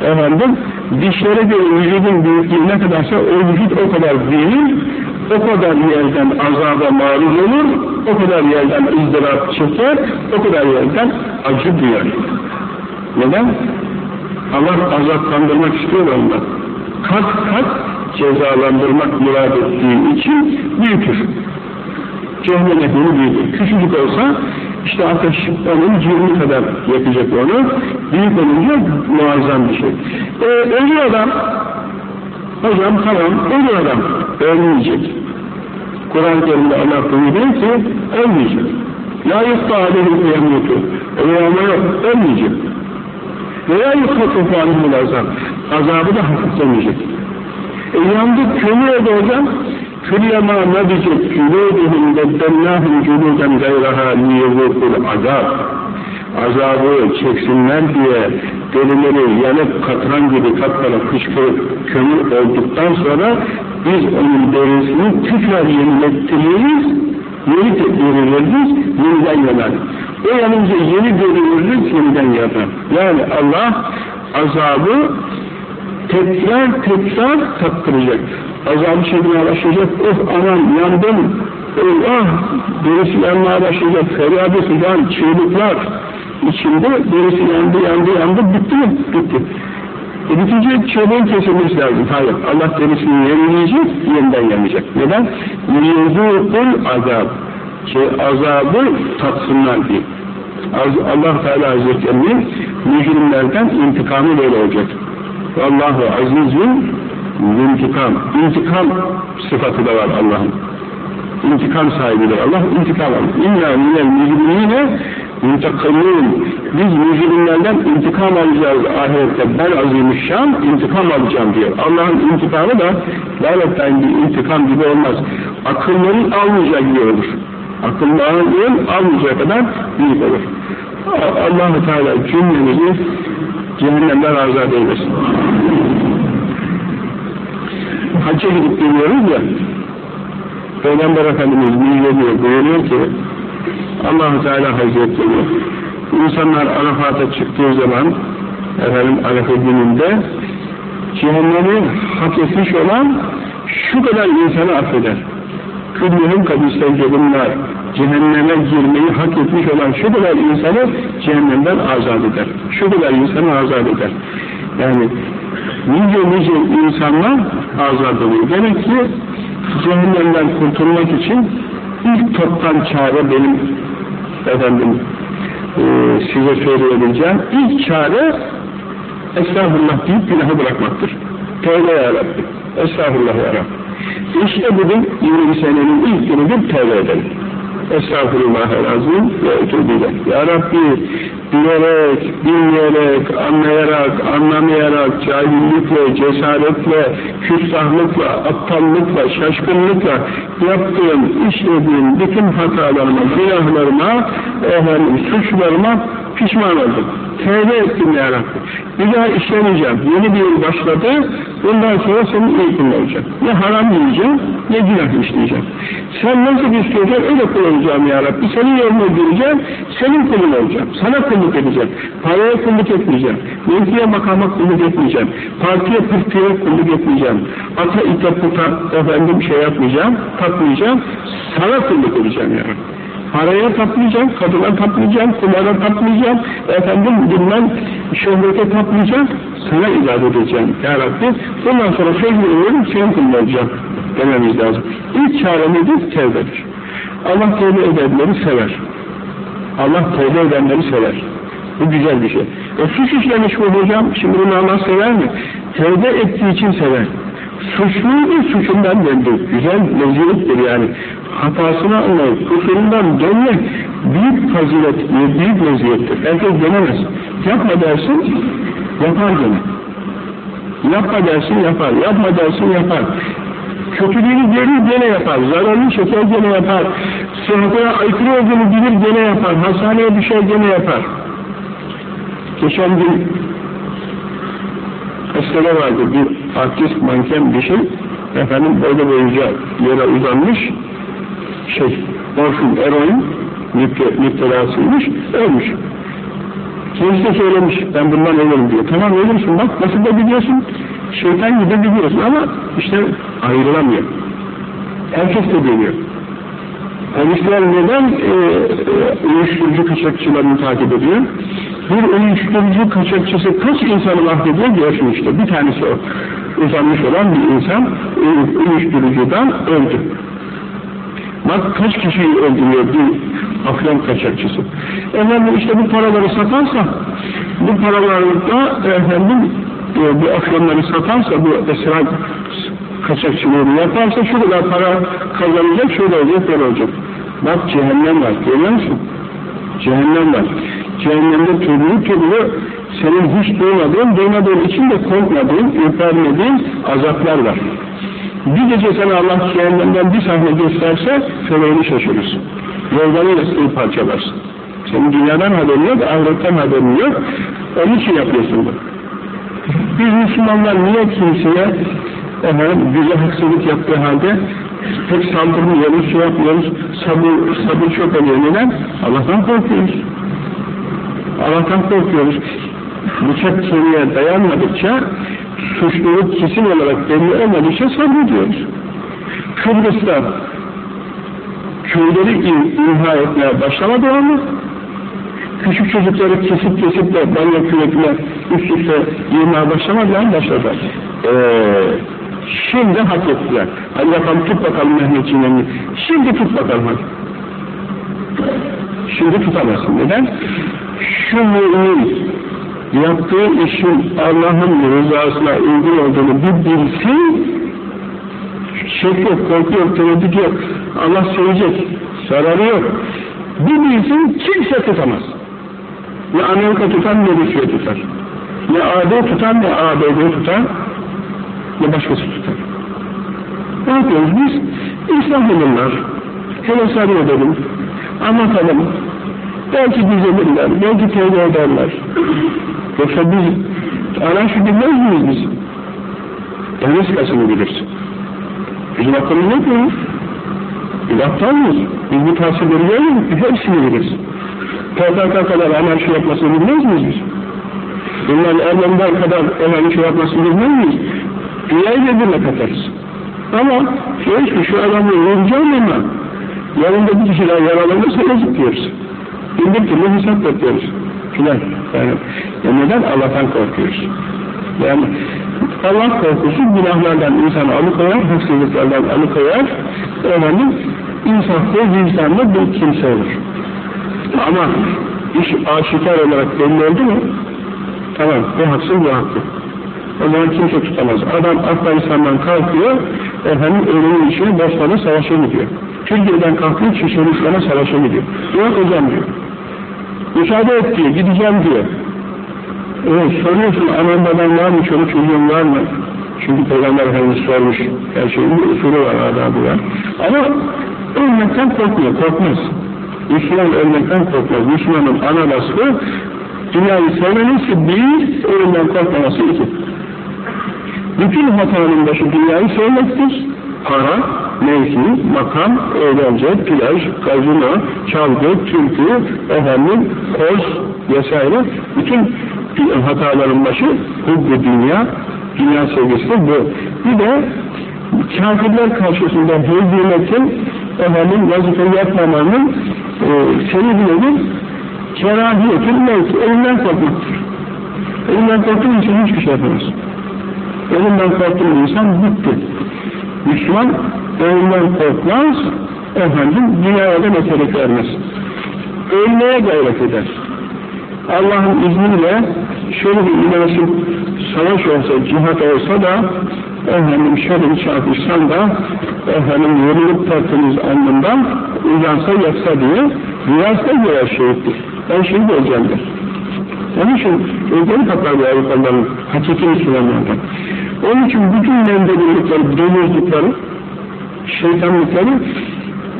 Efendim, dişlere göre vücudun büyüklüğü ne kadarsa o vücut o kadar büyür, o kadar yerden azaba maruz olur, o kadar yerden ızdırap çeker, o kadar yerden acı duyar. Neden? Allah azaplandırmak istiyor ondan. Kat kat cezalandırmak murad ettiği için büyütür. Cehennem ehli büyütür. Küçücük olsa işte ateş onun cirmi kadar yakacak onu. Büyük olunca muazzam bir şey. Ee, ölü adam hocam tamam ölü adam ölmeyecek. Kur'an-ı Kerim'de Allah buyuruyor ki ölmeyecek. La yufta aleyhi kıyametu. Ölüyama yok. Ölmeyecek. Veya yufta tufanı azap. Azabı da hafiflemeyecek. E yandı kömür oldu hocam. Küllema nebicet cülûdühüm beddennâhum cülûden gayraha liyevûkul azab. Azabı çeksinler diye derileri yanıp katran gibi katlara kışkırıp kömür olduktan sonra biz onun derisini tekrar yenilettiririz, yeni deri veririz, yeniden yanar. O yanınca yeni deri veririz, yeniden yanar. Yani Allah azabı tekrar tekrar tattıracak. Azabı çekmeye başlayacak, oh aman yandım, oh derisi yanmaya başlayacak, feryadı filan, çığlıklar içinde derisi yandı, yandı, yandı, bitti mi? Bitti. E bitince çığlığın kesilmesi lazım. Hayır, Allah derisini yenileyecek, yeniden yanacak. Neden? Yuzûkul azab. Şey, azabı tatsınlar diye. Allah Teala Hazretleri'nin mücrimlerden intikamı böyle olacak. Allahu azizün intikam. İntikam sıfatı da var Allah'ın. İntikam sahibidir Allah. İntikam alır. İnna minel mücrimine intikamın. Biz mücrimlerden intikam alacağız ahirette. Ben azimüşşan intikam alacağım diyor. Allah'ın intikamı da lanetten bir intikam gibi olmaz. Akılların almayacağı gibi olur. Akılların almayacağı kadar büyük olur. Allah-u Teala cümlemizi cehennemden azat eylesin. Hacca gidip geliyoruz ya, Peygamber Efendimiz müjdeliyor, buyuruyor ki, allah Teala Hazretleri, insanlar Arafat'a çıktığı zaman, efendim Arafa gününde, cehennemi hak etmiş olan şu kadar insanı affeder. Küllühüm kadistevcedinler. Cehenneme girmeyi hak etmiş olan şu kadar insanı cehennemden azat eder. Şu kadar insanı azat eder. Yani nice nice insanlar azat oluyor. Demek ki cehennemden kurtulmak için ilk toptan çare benim efendim e, size söyleyebileceğim ilk çare estağfurullah deyip günahı bırakmaktır. Tevbe ya Rabbi. Estağfurullah ya Rabbi. İşte bugün 20 senenin ilk günüdür tevbe edelim. Estağfurullahal-azim ve ötübüyle. Ya Rabbi bilerek, bilmeyerek, anlayarak, anlamayarak, cahillikle, cesaretle, küstahlıkla, aptallıkla, şaşkınlıkla yaptığım, işlediğim bütün hatalarıma, günahlarıma, efendim, suçlarıma pişman oldum. Tevbe ettim ya Rabbi. Bir daha işlemeyeceğim. Yeni bir yıl başladı. Bundan sonra senin ilkin olacak. Ne haram yiyeceğim, ne günah işleyeceğim. Sen nasıl istiyorsan öyle kul olacağım ya Rabbi. Senin yoluna gireceğim, senin kulun olacağım. Sana kulluk edeceğim. Paraya kulluk etmeyeceğim. Mevkiye makama kulluk etmeyeceğim. Partiye pırtıya kulluk etmeyeceğim. Ata ite puta efendim şey yapmayacağım, takmayacağım. Sana kulluk edeceğim ya Rabbi. Paraya tapmayacağım, kadına tapmayacağım, kumara tapmayacağım, efendim bilmem şöhrete tapmayacağım, sana ibadet edeceğim ya Rabbi. Bundan sonra söz veriyorum, senin kulun olacağım dememiz lazım. İlk çare nedir? Tevbedir. Allah tevbe edenleri sever. Allah tevbe edenleri sever. Bu güzel bir şey. E suç işlemiş bu hocam, şimdi bunu Allah sever mi? Tevbe ettiği için sever. Suçluydu, suçundan döndü. Güzel meziyettir yani. Hatasını anlayıp kusurundan dönmek büyük fazilet, büyük meziyettir. Herkes dönemez. Yapma dersin, yapar gene. Yapma dersin, yapar. Yapma dersin, yapar. Kötülüğünü görür gene yapar. Zararını çeker gene yapar. Sıhhatına aykırı olduğunu bilir gene yapar. Hastaneye düşer gene yapar. Geçen gün Hastane vardı bir artist manken bir şey efendim böyle boyunca yere uzanmış şey morfin eroin müptelasıymış ölmüş kendisi de söylemiş ben bundan ölürüm diyor tamam ölürsün bak nasıl da biliyorsun şeytan gibi biliyorsun ama işte ayrılamıyor herkes de biliyor Polisler neden e, e, uyuşturucu kaçakçılarını takip ediyor? Bir uyuşturucu kaçakçısı kaç insanı mahvediyor görsün işte. Bir tanesi o. Uzanmış olan bir insan uyuşturucudan öldü. Bak kaç kişiyi öldürüyor bir afyon kaçakçısı. Efendim işte bu paraları satarsa, bu paralarla efendim e, bu afyonları satarsa, bu esrar kaçakçılığını yaparsa şu kadar para kazanacak, şöyle olacak, böyle olacak. Bak cehennem var, görüyor musun? Cehennem var. Cehennemde türlü türlü senin hiç duymadığın, duymadığın için de korkmadığın, ürpermediğin azaplar var. Bir gece sana Allah cehennemden bir sahne gösterse feleğini şaşırırsın. Yollarıyla seni parçalarsın. Senin dünyadan haberin yok, ahiretten haberin yok. Onun için yapıyorsun bunu. Biz Müslümanlar niye kimseye efendim, bize haksızlık yaptığı halde pek saldırmıyoruz, şey yapmıyoruz, sabır, sabır çok önemli. Neden? Allah'tan korkuyoruz. Allah'tan korkuyoruz. Bıçak kemiğe dayanmadıkça, suçluluk kesin olarak belli olmadıkça sabrediyoruz. Kıbrıs'ta köyleri imha etmeye başlamadı ama küçük çocukları kesip kesip de banyo kürekle üst üste yığmaya başlamadılar, başladılar. Ee, şimdi hak ettiler. Hadi bakalım tut bakalım Mehmetçiğin Şimdi tut bakalım hadi. Şimdi tutamazsın. Neden? Şu mümin yaptığı işin Allah'ın rızasına uygun olduğunu bir bilsin şek yok, korku yok, tereddüt yok. Allah sevecek, zararı yok. Bir bilsin kimse tutamaz. Ne Amerika tutan ne Rusya tutar. Ne AD tutan ne ABD tutar ne başkası tutar. Ne yapıyoruz biz? İslam bunlar. Hele edelim, anlatalım. Belki düzelirler, belki tevbe ederler. Yoksa biz anarşi bilmez miyiz biz? Deniz bilirsin. Bizim aklımız yok mu? Aptal mıyız? Biz bu tasvirleri görmedik, biz hepsini biliriz. PKK kadar anarşi yapmasını bilmez miyiz biz? Bunların Ermeniler kadar anarşi yapmasını bilmez miyiz? Dünyayı birbirine katarız. Ama diyoruz şu adamı vuracağım ama yanında bir kişiler yaralanırsa yazık diyoruz. Bin bir türlü hesap yapıyoruz. Filan. Yani, yani neden Allah'tan korkuyoruz? Yani Allah korkusu günahlardan insanı alıkoyar, haksızlıklardan alıkoyar. Efendim, insaflı, vicdanlı bir kimse olur. Ama iş aşikar olarak belli oldu mu? Tamam, bu haksız, bu haklı. O zaman kimse tutamaz. Adam Afganistan'dan kalkıyor, efendim ölümün içine Bosna'da savaşa gidiyor. Türkiye'den kalkıyor, Çeşenistan'a savaşa gidiyor. Yok hocam diyor. Müsaade et diyor, gideceğim diyor. Evet, soruyorsun anan baban var mı, çoluk çocuğun var mı? Çünkü Peygamber Efendimiz sormuş, her şeyin bir usulü var, adabı var. Ama ölmekten korkmuyor, korkmaz. Müslüman ölmekten korkmaz. Müslümanın ana vasfı, dünyayı sevmemesi bir, ölümden korkmaması iki. Bütün hatanın başı dünyayı sevmektir. Para, mevki, makam, eğlence, plaj, gazino, çalgı, türkü, efendim, koz vesaire. Bütün hataların başı hubbu dünya, dünya sevgisi de bu. Bir de kafirler karşısında hürmetin efendim vazife yapmamanın e, sebebi nedir? Kerahiyetin mevki, elinden korkmaktır. Elinden korktuğun için hiçbir şey yapamaz. Elinden korktuğun insan bitti. Müslüman ölümden korkmaz, efendim dünyaya da meselek vermez. Ölmeye gayret eder. Allah'ın izniyle şöyle bir münasip savaş olsa, cihat olsa da efendim şöyle bir çarpışsan da efendim yorulup tertemiz alnından uyansa yatsa diye rüyasına göre şehittir. Ben şehit olacağım der. Onun için ödeli kaplar bu Avrupalıların hakiki Müslümanlardan. Onun için bütün mendebirlikleri, domuzlukları, şeytanlıkları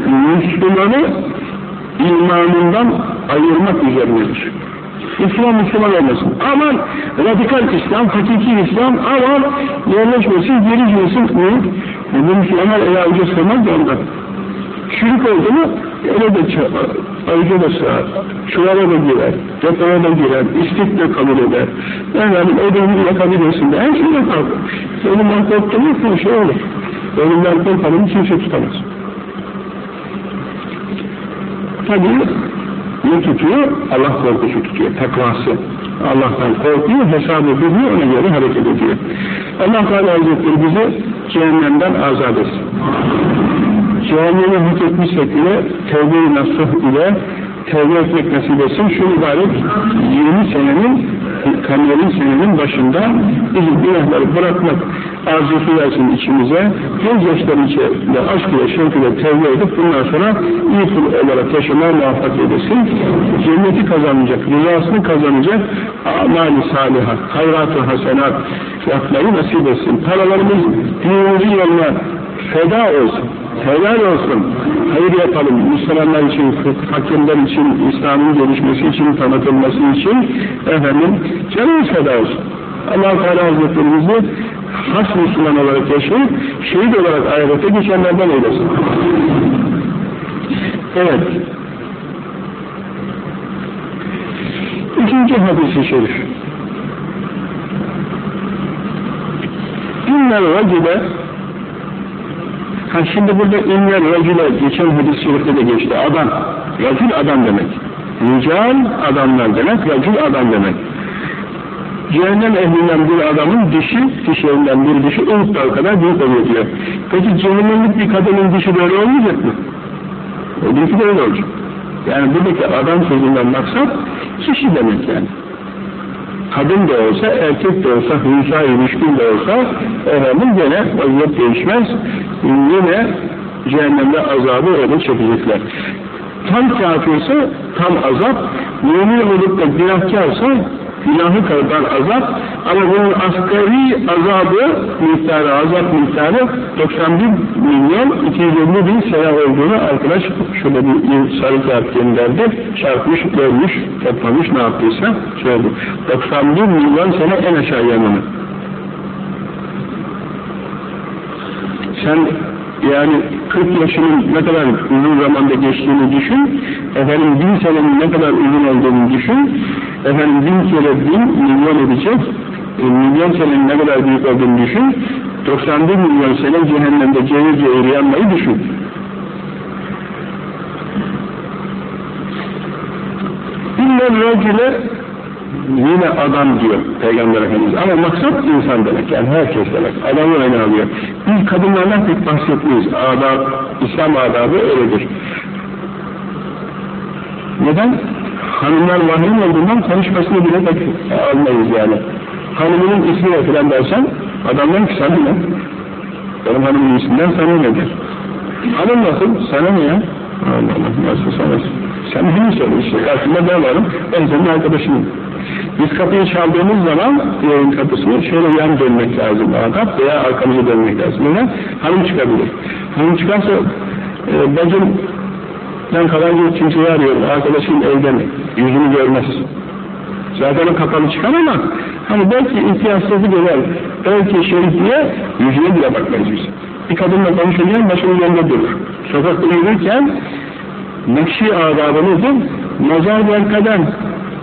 Müslümanı imanından ayırmak üzerinedir. İslam Müslüman olmasın. Aman radikal İslam, hakiki İslam, aman yerleşmesin, gelişmesin. Niye? Bu Müslümanlar ele avuca sığmaz da ondan. Şirk oldu mu, ele de avuca da sığar, çuvala da girer, depoya da girer, istik de kabul eder. Efendim, ödevini yakabilirsin de, her şey yapar. Ölümden korktu mu, bir şey olur. Ölümden korkanın kimse tutamaz. Tabii, ne tutuyor? Allah korkusu tutuyor, takvası. Allah'tan korkuyor, hesabı biliyor, ona göre hareket ediyor. Allah Teala Hazretleri bizi cehennemden azat etsin. Cehennemi hak etmişsek bile tevbe-i nasuh ile tevbe etmek nasip etsin. Şu mübarek 20 senenin kariyerin senenin başında bizim günahları bırakmak arzusu versin içimize. Göz yaşları içinde aşk ile şevk ile tevbe edip bundan sonra iyi kul olarak yaşamaya muvaffak edesin. Cenneti kazanacak, rızasını kazanacak amali salihat, hayrat-ı hasenat yapmayı nasip etsin. Paralarımız dinimizin yoluna feda olsun helal olsun, hayır yapalım, Müslümanlar için, fakirler için, İslam'ın gelişmesi için, tanıtılması için, efendim, canımız feda olsun. allah Teala Hazretlerimizi has Müslüman olarak yaşayıp, şehit olarak ahirete geçenlerden eylesin. Evet. İkinci hadisi şerif. İnnel racile Ha şimdi burada inler racüle geçen hadis-i şerifte de geçti. Adam. Racül adam demek. Rical adamlar demek, racül adam demek. Cehennem ehlinden bir adamın dişi, dişlerinden bir dişi umutlar kadar büyük oluyor diyor. Peki cehennemlik bir kadının dişi böyle olmayacak mı? O dişi de öyle olacak. Yani buradaki adam sözünden maksat kişi demek yani kadın da olsa, erkek de olsa, hınsa ilişkin de olsa efendim gene vaziyet değişmez. Yine cehennemde azabı öyle çekecekler. Tam kafirse tam azap, mümin olup da günahkarsa günahı kadar azap ama bunun asgari azabı miktarı, azap miktarı 91 milyon 220 bin sene olduğunu arkadaş şöyle bir sarı kağıt gönderdi çarpmış, bölmüş, toplamış ne yaptıysa söyledi. 91 milyon sene en aşağı yanını. Sen yani 40 yaşının ne kadar uzun zamanda geçtiğini düşün, efendim bin senenin ne kadar uzun olduğunu düşün, efendim bin kere bin milyon edecek, e, milyon senenin ne kadar büyük olduğunu düşün, 91 milyon sene cehennemde cehir cehir yanmayı düşün. İllel racile yine adam diyor Peygamber Efendimiz. Ama maksat insan demek yani herkes demek. Adamı öne alıyor. Biz kadınlardan pek bahsetmeyiz. Adab, İslam adabı öyledir. Neden? Hanımlar vahim olduğundan konuşmasını bile almayız yani. Hanımının ismini falan dersen adamdan ki sana ne? Benim hanımın isminden sana ne der? Hanım nasıl? Sana ne ya? Allah Allah nasıl sana? Sen beni söyle işte karşımda ben varım. Ben senin arkadaşınım. Biz kapıyı çaldığımız zaman evin kapısını şöyle yan dönmek lazım adap veya arkamızı dönmek lazım. Neden? Hanım çıkabilir. Hanım çıkarsa e, bacım ben kalan kimseyi arıyorum. Arkadaşım evde mi? Yüzünü görmez. Zaten o kapalı çıkar ama hani belki ihtiyaçsızı gelir. Belki şey diye yüzüne bile bakmayız biz. Bir kadınla konuşurken başının yanında durur. Sokakta yürürken Nakşi adabı nedir? Nazar belkadan.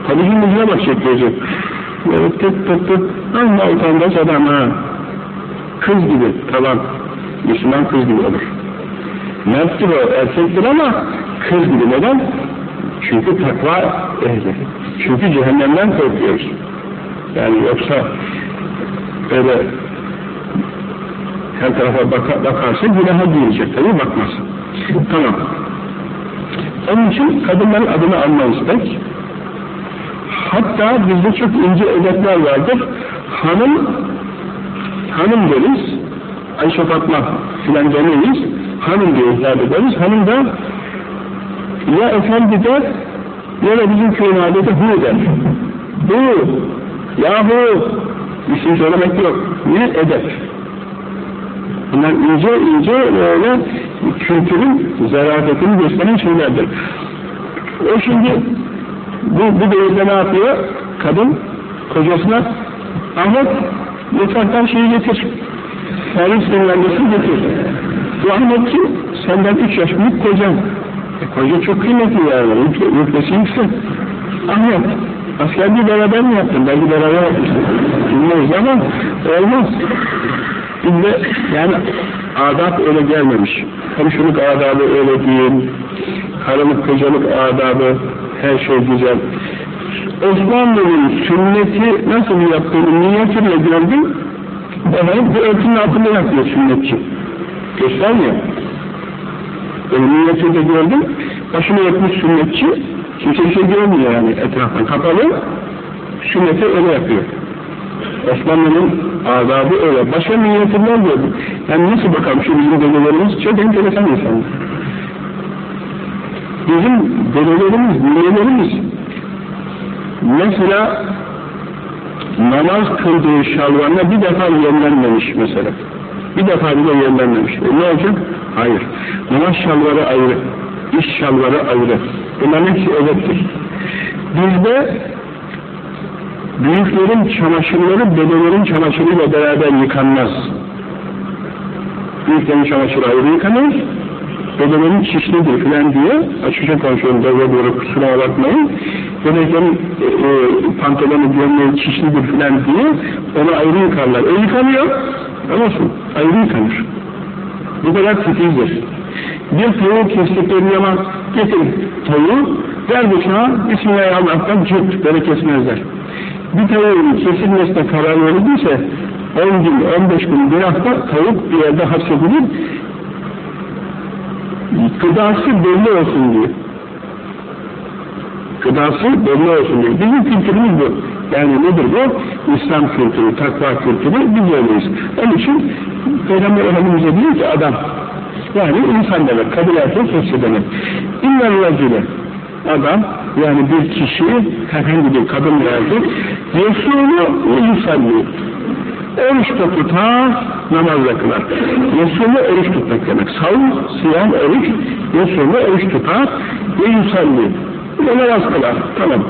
Tabi'in yüzüne bakacak gözü. Böyle tık tık tık. Amma utanmaz adam ha. Kız gibi tamam. Müslüman kız gibi olur. Merttir o, erkektir ama kız gibi. Neden? Çünkü takva ehli. Çünkü cehennemden korkuyoruz. Yani yoksa öyle her tarafa baka, bakarsa günaha girecek tabii bakmaz. Tamam. Onun için kadınların adını almayız pek. Hatta bizde çok ince edepler vardır. Hanım, hanım deriz. Ayşe Fatma filan demeyiz. Hanım diye hitap. Hanım da ya efendi der ya da bizim köyün adeti hu der. Hu, yahu isim söylemek yok. Ne edep? Bunlar ince ince böyle kültürün zarafetini gösteren şeylerdir. O şimdi bu, bu devirde ne yapıyor? Kadın kocasına Ahmet mutfaktan şeyi getir. Servis dinlenmesini getir. Bu Ahmet kim? Senden üç yaş büyük kocan. E, koca çok kıymetli yani. Yüklesi yüksek. Ahmet askerliği beraber mi yaptın? Belki beraber yapmıştın. Bilmeyiz ama olmaz. Bizde yani adab öyle gelmemiş. Komşuluk adabı öyle değil. Karılık kocalık adabı her şey güzel. Osmanlı'nın sünneti nasıl yaptığını niyetiyle gördüm. Efendim bu örtünün altında yapıyor sünnetçi. Göstermiyor. Böyle niyetiyle gördüm. Başını örtmüş sünnetçi. Kimse bir şey görmüyor yani etraftan. Kapalı. Sünneti öyle yapıyor. Osmanlı'nın adabı öyle. Başka niyetinden gördüm. Yani nasıl bakalım şu bizim dedelerimiz çok enteresan insanlar. Bizim dedelerimiz, niyelerimiz mesela namaz kıldığı şalvarına bir defa yenilenmemiş mesela. Bir defa bile yenilenmemiş. E ne olacak? Hayır. Namaz şalvarı ayrı. iş şalvarı ayrı. Bunların hepsi özettir. Bizde büyüklerin çamaşırları dedelerin çamaşırıyla beraber yıkanmaz. Büyüklerin çamaşırı ayrı yıkanır, dedelerin çişlidir filan diye açıkça konuşuyorum deve doğru kusura bakmayın. Dedelerin e, e, pantolonu gömleği çişlidir filan diye onu ayrı yıkarlar. E yıkanıyor. Olsun. Ayrı yıkanır. Bu kadar titizdir. Bir tavuğu kestikleri zaman getir tavuğu, ver bıçağı, Bismillahirrahmanirrahim, cırt, böyle kesmezler. Bir tavuğun kesilmesine karar verildiyse 10 gün, 15 gün, bir hafta tavuk bir yerde hapsedilir, gıdası belli olsun diye. Gıdası belli olsun diye. Bizim kültürümüz bu. Yani nedir bu? İslam kültürü, takva kültürü, biz öyleyiz. Onun için Peygamber Efendimiz'e diyor ki adam, yani insan demek, kabul erkek hepsi demek. İnnel racile, adam, yani bir kişi, herhangi bir kadın erkek, Resulü ve yusalli. Oruç da tutar, namaz da kılar. Resulü oruç tutmak demek. Savun, siyam, oruç, Resulü oruç tutar ve yusalli. Ve namaz kılar. Tamam.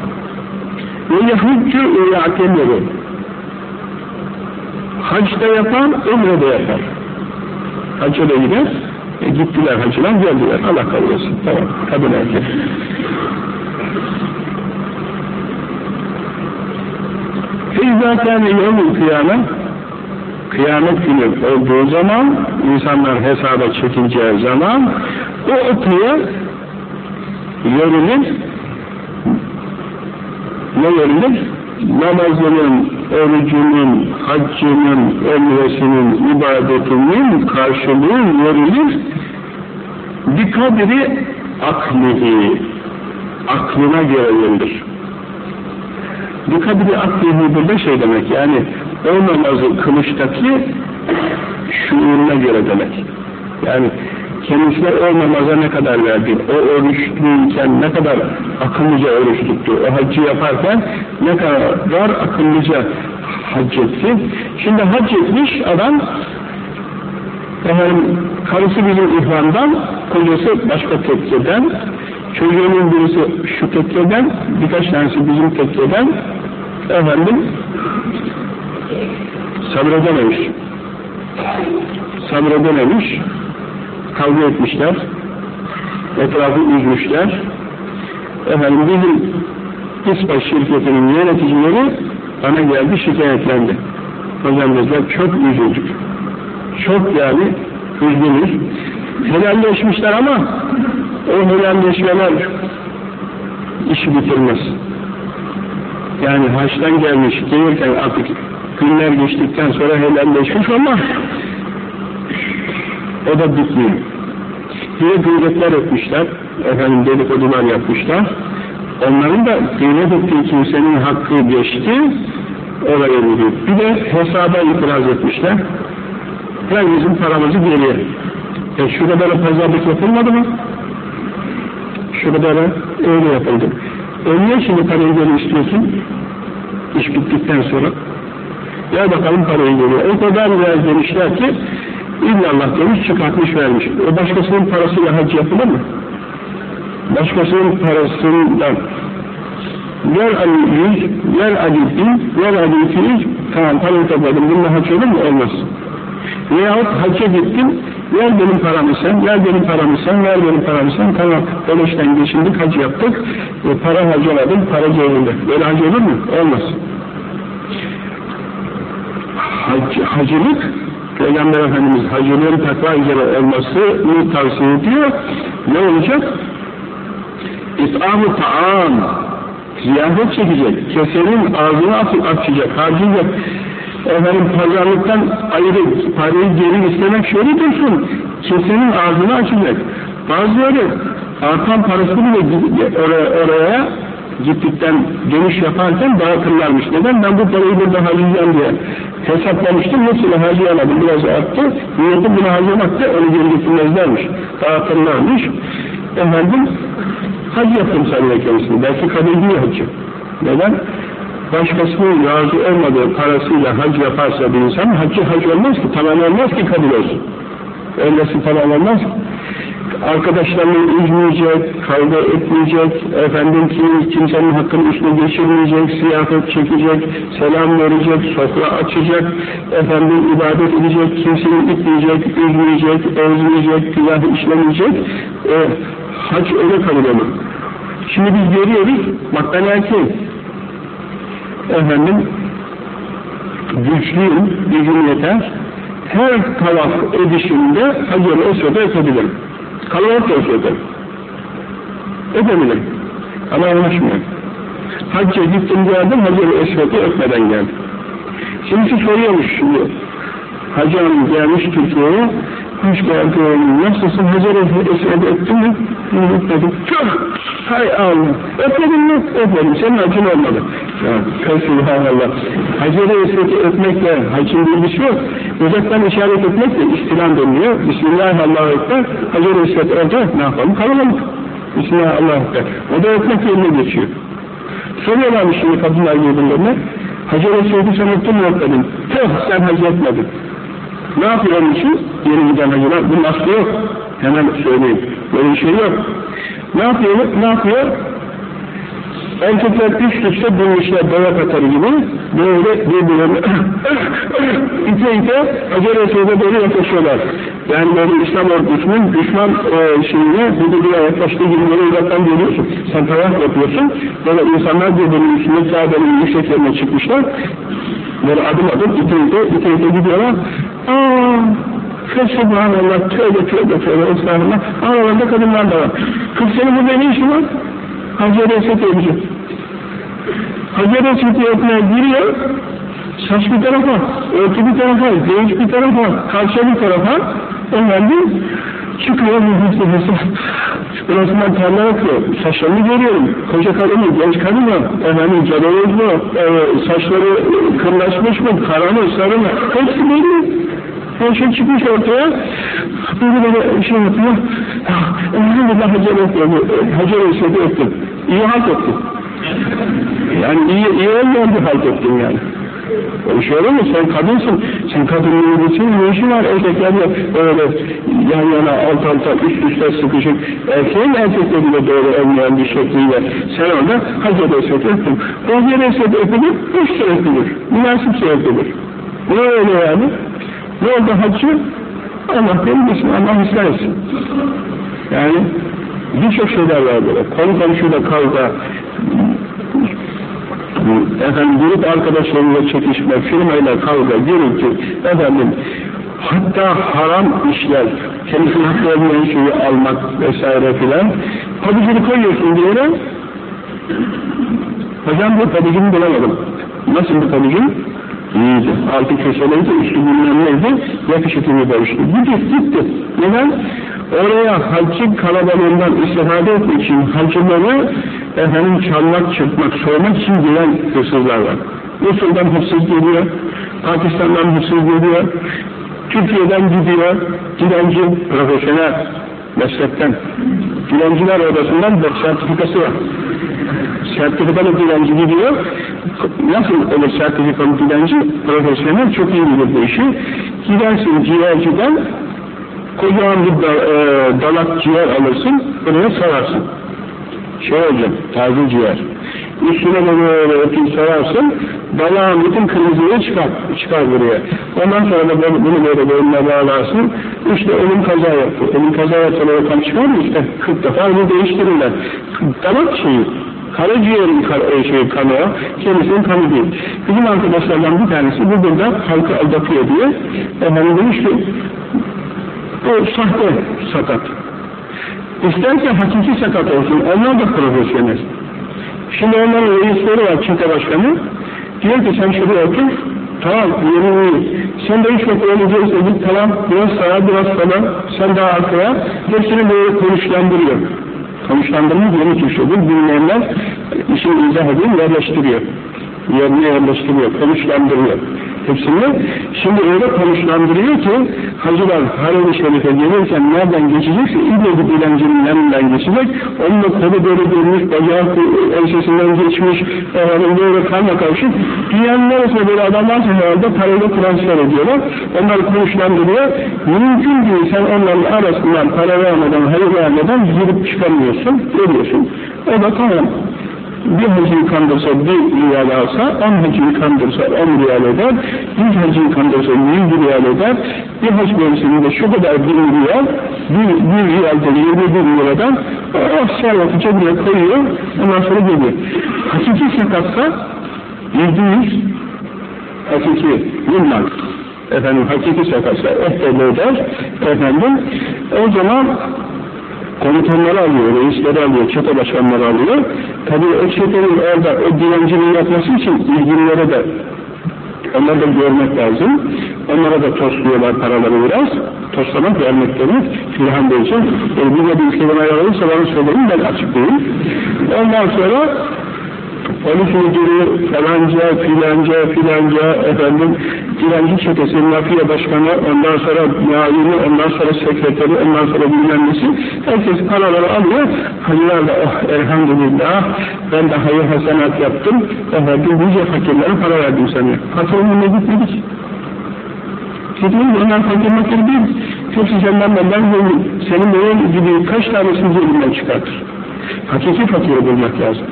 Ve yahüccü ve ya'teleri. Hacda yapar, umrede yapar. Hacca da gider, e, gittiler hacılar geldiler. Allah kabul etsin. Tamam. Kadın erkek. فَاِذَا كَانَ يَوْمُ الْقِيَامَةِ kıyamet günü olduğu zaman, insanlar hesaba çekileceği zaman, o ıkıya yönülür, ne yönülür? Namazının, orucunun, haccının, ömresinin, ibadetinin karşılığı verilir. Bir kadri aklihi, aklına göre verilir. Bir kadri aklihi burada şey demek, yani o namazı kılıçtaki şuuruna göre demek. Yani kendisine o namaza ne kadar verdi, o oruçluyken ne kadar akıllıca oruç tuttu, o haccı yaparken ne kadar akıllıca hac etti. Şimdi hac etmiş adam, efendim, karısı bizim ihvandan, kocası başka tekkeden, çocuğunun birisi şu tekkeden, birkaç tanesi bizim tekkeden, efendim, sabredememiş. Sabredememiş, kavga etmişler, etrafı üzmüşler. Efendim bizim İspaş şirketinin yöneticileri bana geldi şikayetlendi. Hocam dediler çok üzüldük. Çok yani üzgünüz. Helalleşmişler ama o helalleşmeler işi bitirmez. Yani haçtan gelmiş, gelirken artık günler geçtikten sonra helalleşmiş ama o da bitmiyor. Yine gıybetler etmişler, efendim dedikodular yapmışlar. Onların da gıybet ettiği kimsenin hakkı geçti, oraya gidiyor. Bir de hesaba itiraz etmişler. Bizim paramızı geriye. E şu kadar pazarlık yapılmadı mı? Şu kadar öyle yapıldı. E niye şimdi parayı geri istiyorsun? İş bittikten sonra. Ya bakalım parayı geliyor. O kadar ver demişler ki İllallah demiş çıkartmış vermiş. O başkasının parasıyla hac yapılır mı? Başkasının parasından ver Ali yüz, ver Ali bin, ver Ali iki yüz, tamam parayı topladım, bununla hac olur mu? Olmaz. Veyahut hacca gittin, ver benim paramı sen, ver benim paramı sen, ver benim paramı sen, tamam, beleşten geçindik, hac yaptık, e, para harcamadım, para cebinde. Böyle hac olur mu? Olmaz. Hac, hacılık, Peygamber Efendimiz hacılığın takva üzere olmasını tavsiye ediyor. Ne olacak? İt'am-ı ta'am, ziyafet çekecek, kesenin ağzını açacak, harcayacak, efendim pazarlıktan ayrı parayı geri istemek şöyle dursun, kesenin ağzını açacak. Bazıları artan parasını bile oraya, oraya gittikten dönüş yaparken dağıtırlarmış. Neden? Ben bu parayı burada harcayacağım diye hesaplamıştım. Mesela harcayamadım. Biraz arttı. Niyetim bunu harcamaktı. Onu geri getirmezlermiş. Dağıtırlarmış. Efendim hac yaptım sanıyor kendisini. Belki kabul ediyor hacı. Neden? Başkasının razı olmadığı parasıyla hac yaparsa bir insan hacı hac olmaz ki. Tamam ki kabul olsun. Öylesi tamam ki arkadaşlarını üzmeyecek, kavga etmeyecek, efendim kim, kimsenin hakkını üstüne geçirmeyecek, ziyafet çekecek, selam verecek, sofra açacak, efendim ibadet edecek, kimseyi itmeyecek, üzmeyecek, ezmeyecek, günahı işlemeyecek, e, hac öyle kabul olur. Şimdi biz görüyoruz, bak ben erkeğim, efendim, güçlüyüm, gücüm yeter, her tavaf edişimde Hacer-i Esved'e edebilirim. Kalabalık öderim. Ödebilirim. Ama anlaşmıyor. Hacca gittim geldim, Hacer-i Esved'i öpmeden geldim. Şimdi soruyormuş şimdi. Hacı Hanım gelmiş Türkiye'ye, hoş geldin, nasılsın, Hacer-i Esved'i öptün mü? Öpmedim. Çok! Hay Allah! Öpmedin mi? Öpmedim. Senin hacın olmadı. Ya, Subhanallah. Hacer-i Esved'i öpmekle hacın bir ilgisi yok. Uzaktan işaret etmekle istilam deniliyor. Bismillah, Allahu Ekber. Hacer-i Esved olacak, ne yapalım? Kalalım. Bismillah, Allahu Ekber. O da öpmek yerine geçiyor. Soruyorlarmış şimdi kadınlar birbirlerine. Hacer-i Esved'i sen öptün mü öpmedin? Tüh, sen hac etmedin. Ne yapıyor onun için? Yeni giden hacılar. Bunun aslı yok. Hemen söyleyeyim. Böyle bir şey yok. Ne yapıyor? Ne yapıyor? Erkekler üst üste bulmuşlar dayak atarı gibi böyle birbirlerini ite ite Hacer Resul'de böyle yaklaşıyorlar. Yani böyle İslam ordusunun düşman e, şeyine birbirine yaklaştığı gibi böyle uzaktan görüyorsun. Sen tavaf yapıyorsun. Böyle insanlar birbirinin üstünde Kabe'nin yükseklerine çıkmışlar. Böyle adım adım ite ite ite ite gidiyorlar. Aaa Fesubhanallah, tövbe tövbe tövbe, estağfurullah. Aralarında kadınlar da var. Kız senin burada ne işin var? Hacer Esed edici. Hacer Esed'i öpmeye giriyor, saç bir tarafa, örtü bir tarafa, genç bir tarafa, kalça bir tarafa, efendim, çıkıyor mühürse hesap. Burasından terler akıyor, saçlarını görüyorum, koca kadın mı, genç kadın mı, efendim, cadaloz mu, e, saçları kırlaşmış mı, kara mı, sarı mı, hepsi belli. Her şey çıkmış ortaya, böyle böyle şey yapıyor, elhamdülillah Hacer Esed'i, Hacer Esed'i öptüm, iyi halt ettim. Yani iyi, iyi olmayan bir halt ettin yani. O iş öyle mi? Sen kadınsın. Sen kadınlığın için ne işin var? Erkeklerle öyle yan yana, alt alta, üst üste sıkışık. Erkeğin erkekleriyle doğru olmayan bir şekliyle. Sen orada Hacer Esed öptün. Hacer Esed öpülür, hoşça öpülür. Münasipse öpülür. Ne öyle yani? Ne oldu hacı? Allah benim Allah ıslah etsin. Yani birçok şeyler var böyle. Konu komşuyla kavga, efendim grup arkadaşlarıyla çekişme, firmayla kavga, gürültü, efendim hatta haram işler, kendisinin hakkı olmayan şeyi almak vesaire filan, pabucunu koyuyorsun bir yere, hocam bu pabucunu bulamadım. Nasıl bir pabucun? İyiydi. Altı köşeliydi, üstü bilmem neydi, yakışıklı barıştı. Gitti, gitti. Neden? Oraya hacı kalabalığından istifade etmek için hacıları efendim çalmak, çırpmak, soğumak için gelen hırsızlar var. Mısır'dan hırsız geliyor, Pakistan'dan hırsız geliyor, Türkiye'den gidiyor, dilenci, profesyonel meslekten. Dilenciler odasından bir sertifikası var. Sertifikalı dilenci gidiyor, nasıl olur sertifikalı dilenci? Profesyonel çok iyi bilir bu işi. Gidersin ciğerciden, kocaman bir da, e, dalak ciğer alırsın, buraya sararsın. Şey olacak, taze ciğer. Üstüne de böyle öpüp sararsın, dalağın bütün kırmızıyı çıkar, çıkar buraya. Ondan sonra da bunu, bunu böyle boynuna bağlarsın, işte ölüm kaza yaptı. Ölüm kaza yaptı, kan çıkar mı işte? 40 defa onu değiştirirler. Dalak şeyi, karaciğerin kar, e, şey, kanı o, kendisinin kanı değil. Bizim arkadaşlardan bir tanesi bu burada halkı aldatıyor diye, efendim demiş ki, o sahte sakat. İsterse hakiki sakat olsun, onlar da profesyonel. Şimdi onların reisleri var, çete başkanı. Diyor ki sen şuraya otur, tamam, yerin iyi. Sen de yok öyle değilse git tamam, biraz sağa, biraz sola, sen daha arkaya. Hepsini böyle konuşlandırıyor. Konuşlandırmak yeni tuşudur, bilmeyenler işin izah edeyim, yerleştiriyor. Yerine yerleştiriyor, konuşlandırıyor hepsini. Şimdi öyle konuşlandırıyor ki hacılar Harem-i Şerif'e gelirken nereden geçecekse İbn-i dilencinin yanından geçecek. Onun kolu böyle dönmüş, bacağı ensesinden geçmiş, efendim böyle kanla karışık. Dünyanın neresine böyle adamlar herhalde parayla transfer ediyorlar. Onlar konuşlandırıyor. Mümkün değil sen onların arasından para vermeden, hayır vermeden girip çıkamıyorsun, görüyorsun. O da tamam bir hacıyı kandırsa bir riyal alsa, on hacıyı kandırsa on riyal eder, yüz hacıyı kandırsa yüz riyal eder, bir hac mevsiminde şu kadar bir riyal, bir, bir riyalde yirmi bir liradan oh servetı cebine koyuyor, ondan sonra geliyor. Hakiki sakatsa yüzde yüz hakiki minnak efendim hakiki sakatsa ehdeli eder. Efendim o zaman komutanları alıyor, reisleri alıyor, çete başkanları alıyor. Tabi o çetenin orada o dilencinin yapması için ilgililere de onları da görmek lazım. Onlara da tosluyorlar paraları biraz. Toslamak vermek demek. Filhan Bey için. E, bir de bir kelime ayarlarsa bana söyleyin ben açıklayayım. Ondan sonra polis müdürü, falanca, filanca, filanca, efendim, dilenci çetesi, nafiye başkanı, ondan sonra muayini, ondan sonra sekreteri, ondan sonra bilmem herkes paraları alıyor, hayırlar da oh elhamdülillah, ben de hayır hasenat yaptım, efendim, nice fakirlere para verdim sana. Önüne gitmedik. Gitmedik, onlar fakir makir değil. Hepsi senden benden senin böyle gibi kaç tanesini cebinden çıkartır. Hakiki fakiri bulmak lazım.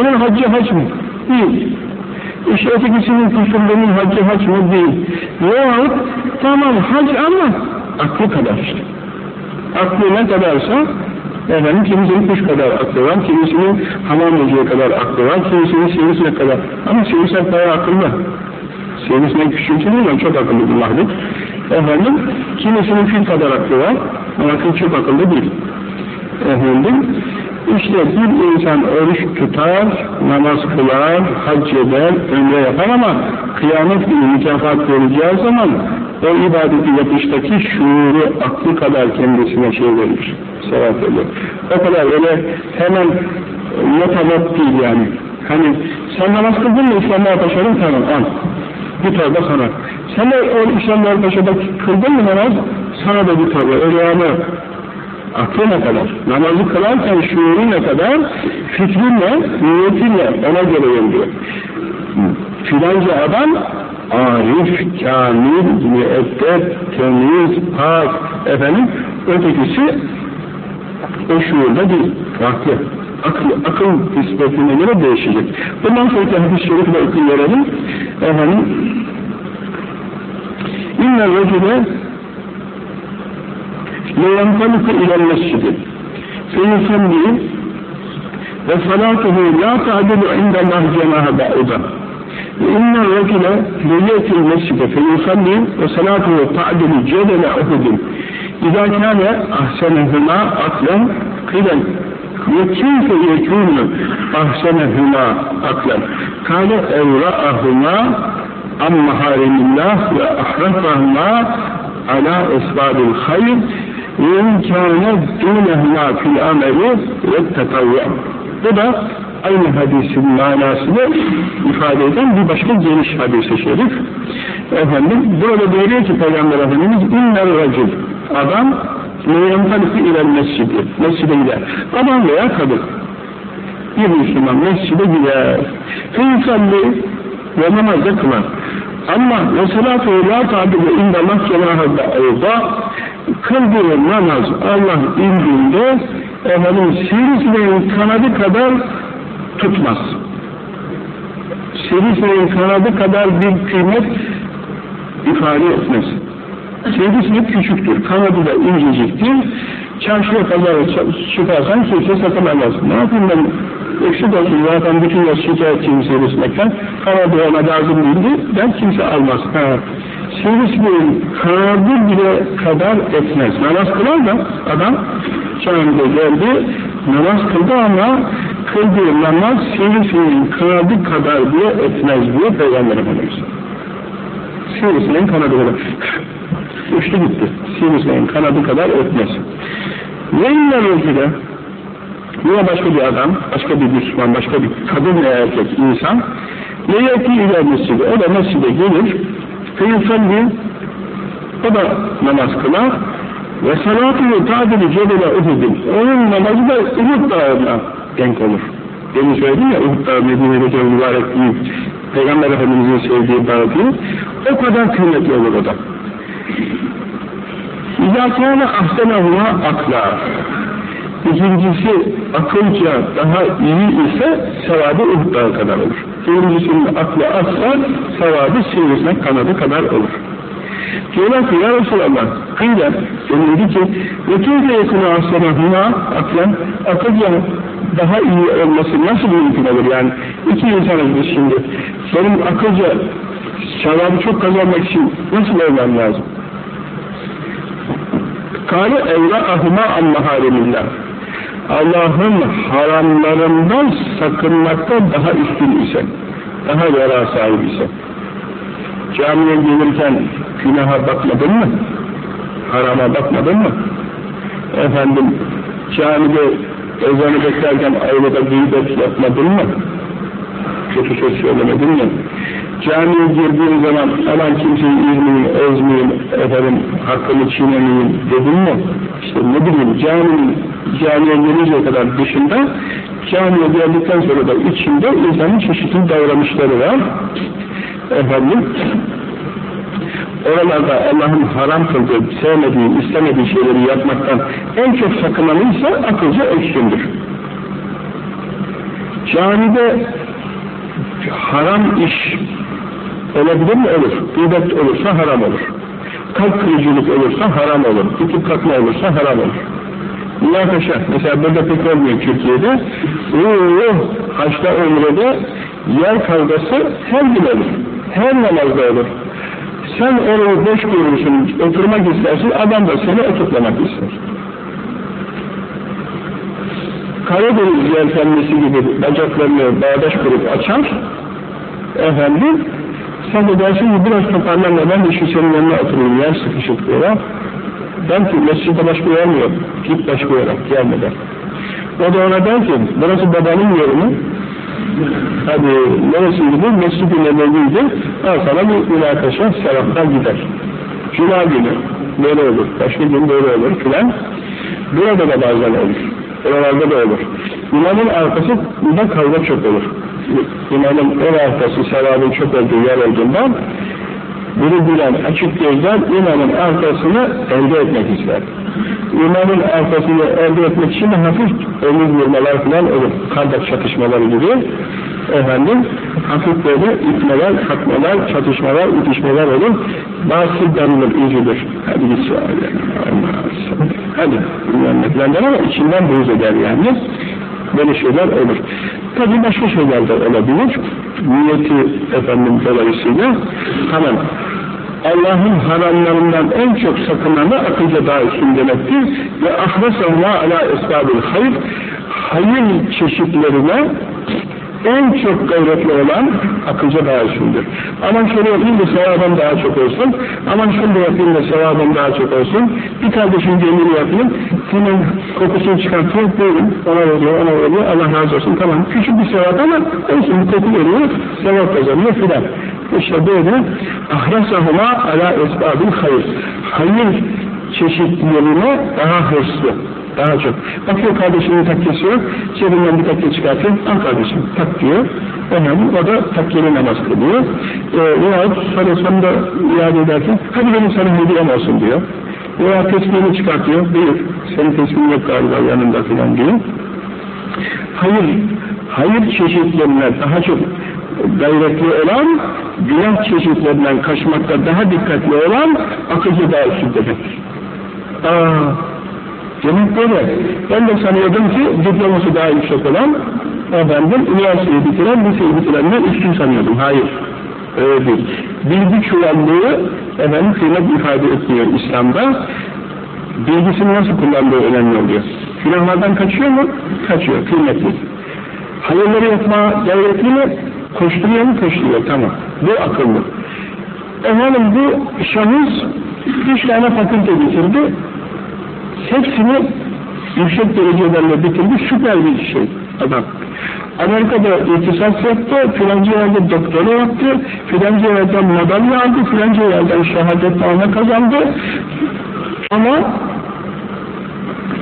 Onun haccı hac mı? Değil. İşte ötekisinin kusurlarının haccı hac mı? Değil. Veyahut tamam hac ama aklı kadar işte. Aklı ne kadarsa efendim kimisinin kuş kadar aklı var, kimisinin hamam böceği kadar aklı var, kimisinin sivrisinek kadar. Ama sivrisinek bayağı akıllı. Sivrisinek küçültülüyor ama çok akıllı bir mahluk. Efendim, kimisinin fil kadar aklı var, ama fil çok akıllı değil. Efendim, işte bir insan oruç tutar, namaz kılar, hac eder, ömre yapar ama kıyamet günü mükafat vereceği zaman o ibadeti yapıştaki şuuru, aklı kadar kendisine şey verir, sevap verir. O kadar öyle hemen not değil yani. Hani sen namaz kıldın mı İslam'a taşıdın tamam al. Bir torba sana. Sen de o İslam'a taşıda kıldın mı namaz? Sana da bir torba. Öyle yani aklı ne kadar? Namazı kılarken şuuru ne kadar? Fikrinle, niyetinle ona göre yönlüyor. Filanca adam arif, kamil, müeddep, temiz, pak, efendim, ötekisi o şuurda değil, farklı. Akıl, akıl nispetine göre değişecek. Bundan sonraki hadis-i şerifle okuyalım. Efendim, İnne racüle لينطلق إلى المسجد فيصلي وصلاته لا تعدل عند الله جناح بعوضة وإن الرجل ليأتي المسجد فيصلي وصلاته تعدل جبل أحد. إذا كان أحسنهما عقلا قيل وكيف يكون أحسنهما عقلا؟ قال أورأهما عن محارم الله وأحرفهما على أسباب الخير. İmkâne dûnehmâ fil ameli ve. Bu da aynı hadisin manasını ifade eden bir başka geniş hadis-i şerif. Efendim, burada buyuruyor ki Peygamber Efendimiz, inner racil, adam, meyyemtalifi ilen mescidi, mescide gider. Adam veya kadın, bir Müslüman mescide gider. Fîsalli ve namazda kılar. Ama ve salatu la tabibu indallah cemahatla evda kıldığı namaz Allah indiğinde efendim sivrisineğin kanadı kadar tutmaz. Sivrisineğin kanadı kadar bir kıymet ifade etmez. Sivrisinek küçüktür, kanadı da inceciktir. Çarşıya kadar çıkarsan kimse satın almaz. Ne yapayım ben? Eksik olsun zaten bütün yaz şikayetçiyim sivrisinekten. Kanadı ona lazım değildi. Ben kimse almaz. Ha. Sivrisineğin kanadı bile kadar etmez. Namaz kılar da adam camide geldi, namaz kıldı ama kıldığı namaz sivrisineğin kanadı kadar bile etmez diyor Peygamber Efendimiz. Sivrisineğin kanadı kadar. Uçtu gitti. Sivrisineğin kanadı kadar etmez. Ve illa rejile Yine başka bir adam, başka bir Müslüman, başka bir kadın veya erkek insan Neyeti iler mescidi, o da mescide gelir Feyusalli O da namaz kılar Ve salatuhu tadili cebele Uhud'un Onun namazı da Uhud dağına denk olur. Demin söyledim ya Uhud dağı Medine'deki mübarek büyük Peygamber Efendimiz'in sevdiği dağ değil O kadar kıymetli olur o da. İzâ kâne ahsenehuma akla İkincisi akılca daha iyi ise sevabı Uhud dağı kadar olur. Birincisinin aklı asla sevabı sivrisinek kanadı kadar olur. Diyorlar ki ya Resulallah kıyla denildi ki ve keyfe yakını aslanahına aklen akılca daha iyi olması nasıl mümkün olur yani iki insanız biz şimdi senin akılca sevabı çok kazanmak için nasıl olman lazım? Kâle evra'ahuma an maharemillah Allah'ın haramlarından sakınmakta daha üstün ise, daha yara sahibi ise, camiye gelirken günaha bakmadın mı? Harama bakmadın mı? Efendim, camide ezanı beklerken ayrıda gıybet yapmadın mı? Kötü söz söylemedin mi? Camiye girdiğin zaman aman kimseyi üzmeyin, ezmeyin, efendim hakkını çiğnemeyin dedin mi? İşte ne bileyim caminin camiye gelinceye kadar dışında camiye geldikten sonra da içinde insanın çeşitli davranışları var. Efendim oralarda Allah'ın haram kıldığı, sevmediği, istemediği şeyleri yapmaktan en çok sakınanıysa akılca üstündür. Camide haram iş olabilir mi? Olur. Gıybet olursa haram olur. Kalp kırıcılık olursa haram olur. Tutup kalkma olursa haram olur. Münakaşa. Mesela burada pek olmuyor Türkiye'de. Uuu, haçta ömrede yer kavgası her gün olur. Her namazda olur. Sen orayı boş görürsün, oturmak istersin, adam da seni oturtlamak ister. Karadeniz yelkenlisi gibi bacaklarını bağdaş kurup açar, efendim, sen de dersin ki biraz toparlanma, ben de şu senin yanına oturayım, yer sıkışık diyorlar. Ben ki mescide başka yer mi yok? Git başka yere, gelmeden. O da ona der ki, burası babanın yeri mi? Hadi neresiydi bu? Mescid-i Nebeviydi. Al sana bir münakaşa, sevaplar gider. Cuma günü böyle olur, başka gün böyle olur filan. Burada da bazen olur. Oralarda da olur. İmamın arkasında kavga çok olur. İmamın en arkası sevabın çok olduğu yer olduğundan bunu bilen açık gözler imamın arkasını elde etmek ister. İmamın arkasını elde etmek için hafif omuz vurmalar falan olur. Kardak çatışmaları gibi. Efendim, hafif böyle itmeler, kalkmalar, çatışmalar, itişmeler olur. Bazı darılır, üzülür. Hadi git. Hadi, bilmem ama içinden buğz eder yani. Böyle şeyler olur. Tabii başka şeyler de olabilir. Niyeti efendim dolayısıyla hemen Allah'ın haramlarından en çok sakınanı akılca daha üstün demektir. Ve ahresahma ala esbabil hayır, hayır çeşitlerine en çok gayretli olan akılca üstündür. Aman şöyle yapayım da sevabım daha çok olsun, aman şunu da yapayım da sevabım daha çok olsun, bir kardeşin gönlünü yapayım, hemen kokusunu çıkartıyor, buyurun, ona veriyor, ona veriyor, Allah razı olsun, tamam, küçük bir sevap ama olsun, koku veriyor, sevap kazanıyor filan. İşte böyle. Ahrasahuma ala esbabil hayır. Hayır çeşitlerine daha hırslı, daha çok. Bakıyor kardeşinin takkesi yok, cebinden bir takke çıkartıyor, al kardeşim tak diyor. Efendim o da takkeli namaz kılıyor. E, veyahut sonrasında iade ederken, hadi benim sana hediyem olsun diyor. Veya tesbihini çıkartıyor, buyur, senin tesbihin yok galiba yanında filan diyor. Hayır, hayır çeşitlerine daha çok gayretli olan, günah çeşitlerinden kaçmakta daha dikkatli olan akılcı daha üstündedir. Aa, demek böyle. Ben de sanıyordum ki diploması daha yüksek olan, efendim, üniversiteyi bitiren, liseyi bitirenler üstün sanıyordum. Hayır, öyle değil. Bilgi çuvallığı, efendim, kıymet ifade etmiyor İslam'da. Bilgisini nasıl kullandığı önemli oluyor. Günahlardan kaçıyor mu? Kaçıyor, kıymetli. Hayırları yapma gayretli mi? Koşturuyor mu? Koşturuyor, tamam. Bu akıllı. Efendim bu şahıs üç tane fakülte bitirdi. Hepsini yüksek derecelerle bitirdi. Süper bir şey adam. Amerika'da iktisat yaptı, filanca yerde doktora yaptı, filanca yerden madalya aldı, filanca yerden şehadet puanı kazandı. Ama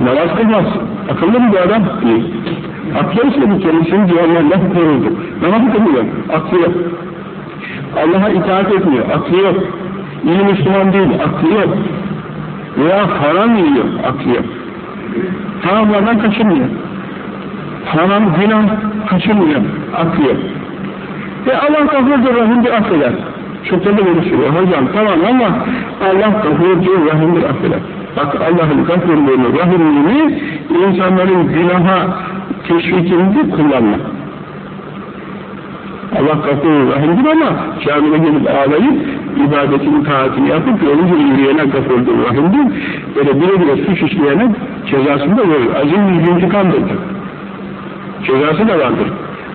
namaz kılmaz. Akıllı bu adam? Değil. Aklı istedi kendisini diğerlerden koruldu. Namaz kılmıyor, aklı yok. Allah'a itaat etmiyor, aklı yok. İyi Müslüman değil, aklı yok. Veya haram yiyor, aklı yok. Haramlardan kaçınmıyor. Haram, günah kaçınmıyor, aklı yok. Ve Allah gafurdur, rahimdir, affeder. Çok da böyle söylüyor. Hocam tamam ama Allah gafurdur, rahimdir, affeder. Bak Allah'ın gafurluğunu, rahimliğini insanların günaha teşvikini kullanma. Allah gafur rahimdir ama camide gelip ağlayıp ibadetini, taatini yapıp yolunca yürüyene gafurdur rahimdir. Böyle bire bire suç işleyene cezasını da verir. Azim yüzüncü kandır. Cezası da vardır.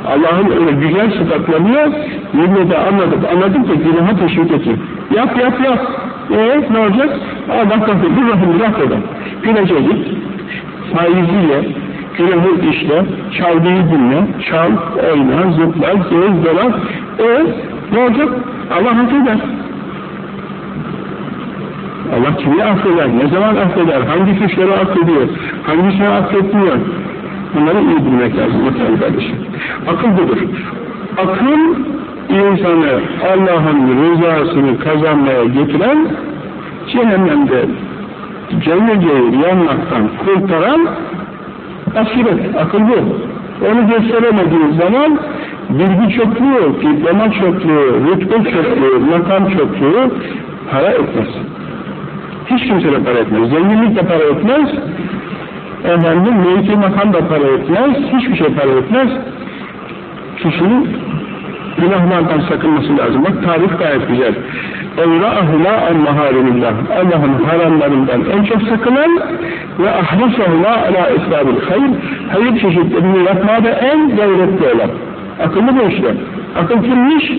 Allah'ın öyle güzel sıfatlanıyor, millete anladık, anladık da günaha teşvik etsin. Yap, yap, yap. Eee ne olacak? Allah gafurdur rahimdir. Güneşe git, faiziyle, günahı işle, çaldığı dinle, çal, oyna, zıpla, gez, dolar. E ne olacak? Allah affeder. Allah kimi affeder, ne zaman affeder, hangi suçları affediyor, hangisini affetmiyor. Bunları iyi bilmek lazım muhtemelen kardeşim. Akıl budur. Akıl insanı Allah'ın rızasını kazanmaya getiren cehennemde cenneceyi yanmaktan kurtaran Aşiret, akıl bu. Onu gösteremediği zaman bilgi çokluğu, diploma çokluğu, rütbe çokluğu, makam çokluğu para etmez. Hiç kimse de para etmez. Zenginlik de para etmez. Efendim, mevki makam da para etmez. Hiçbir şey para etmez. Kişinin Günahlardan sakınması lazım. Bak tarif gayet güzel. اَوْرَأَهُمَا اَنْ مَهَارِمِ Allah'ın haramlarından en çok sakınan ve ahlisahuma ala esbabil hayır hayır çeşitlerini yapmada en gayretli olan. Akıllı bu işte. Akıl kimmiş?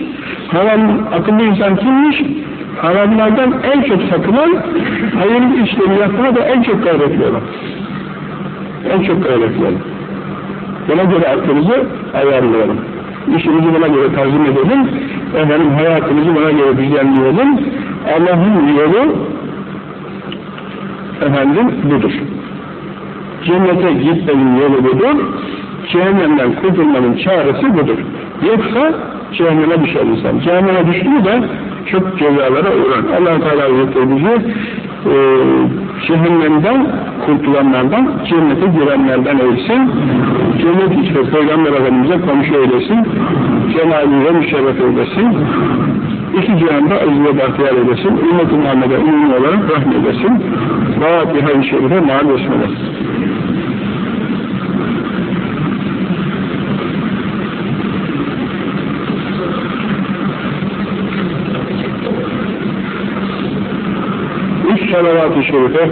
Haram, akıllı insan kimmiş? Haramlardan en çok sakınan, hayırlı işleri yapmada en çok gayretli olan. En çok gayretli olan. Buna göre aklımızı ayarlayalım. İşimizi buna göre tanzim edelim. Efendim hayatımızı buna göre düzenleyelim. Allah'ın yolu efendim budur. Cennete gitmenin yolu budur. Cehennemden kurtulmanın çaresi budur. Yoksa cehenneme düşer insan. Cehenneme düştü mü de çok cezalara uğrar. allah Teala Hazretleri bizi cehennemden kurtulanlardan, cennete girenlerden eylesin. Cennet içinde Peygamber Efendimiz'e komşu eylesin. Cenab-ı müşerref eylesin. İki cihanda aziz ve bahtiyar eylesin. Ümmet-i Muhammed'e umum olarak rahmeylesin. Fatiha-i Şerife mal besmele. Üç salavat-ı şerife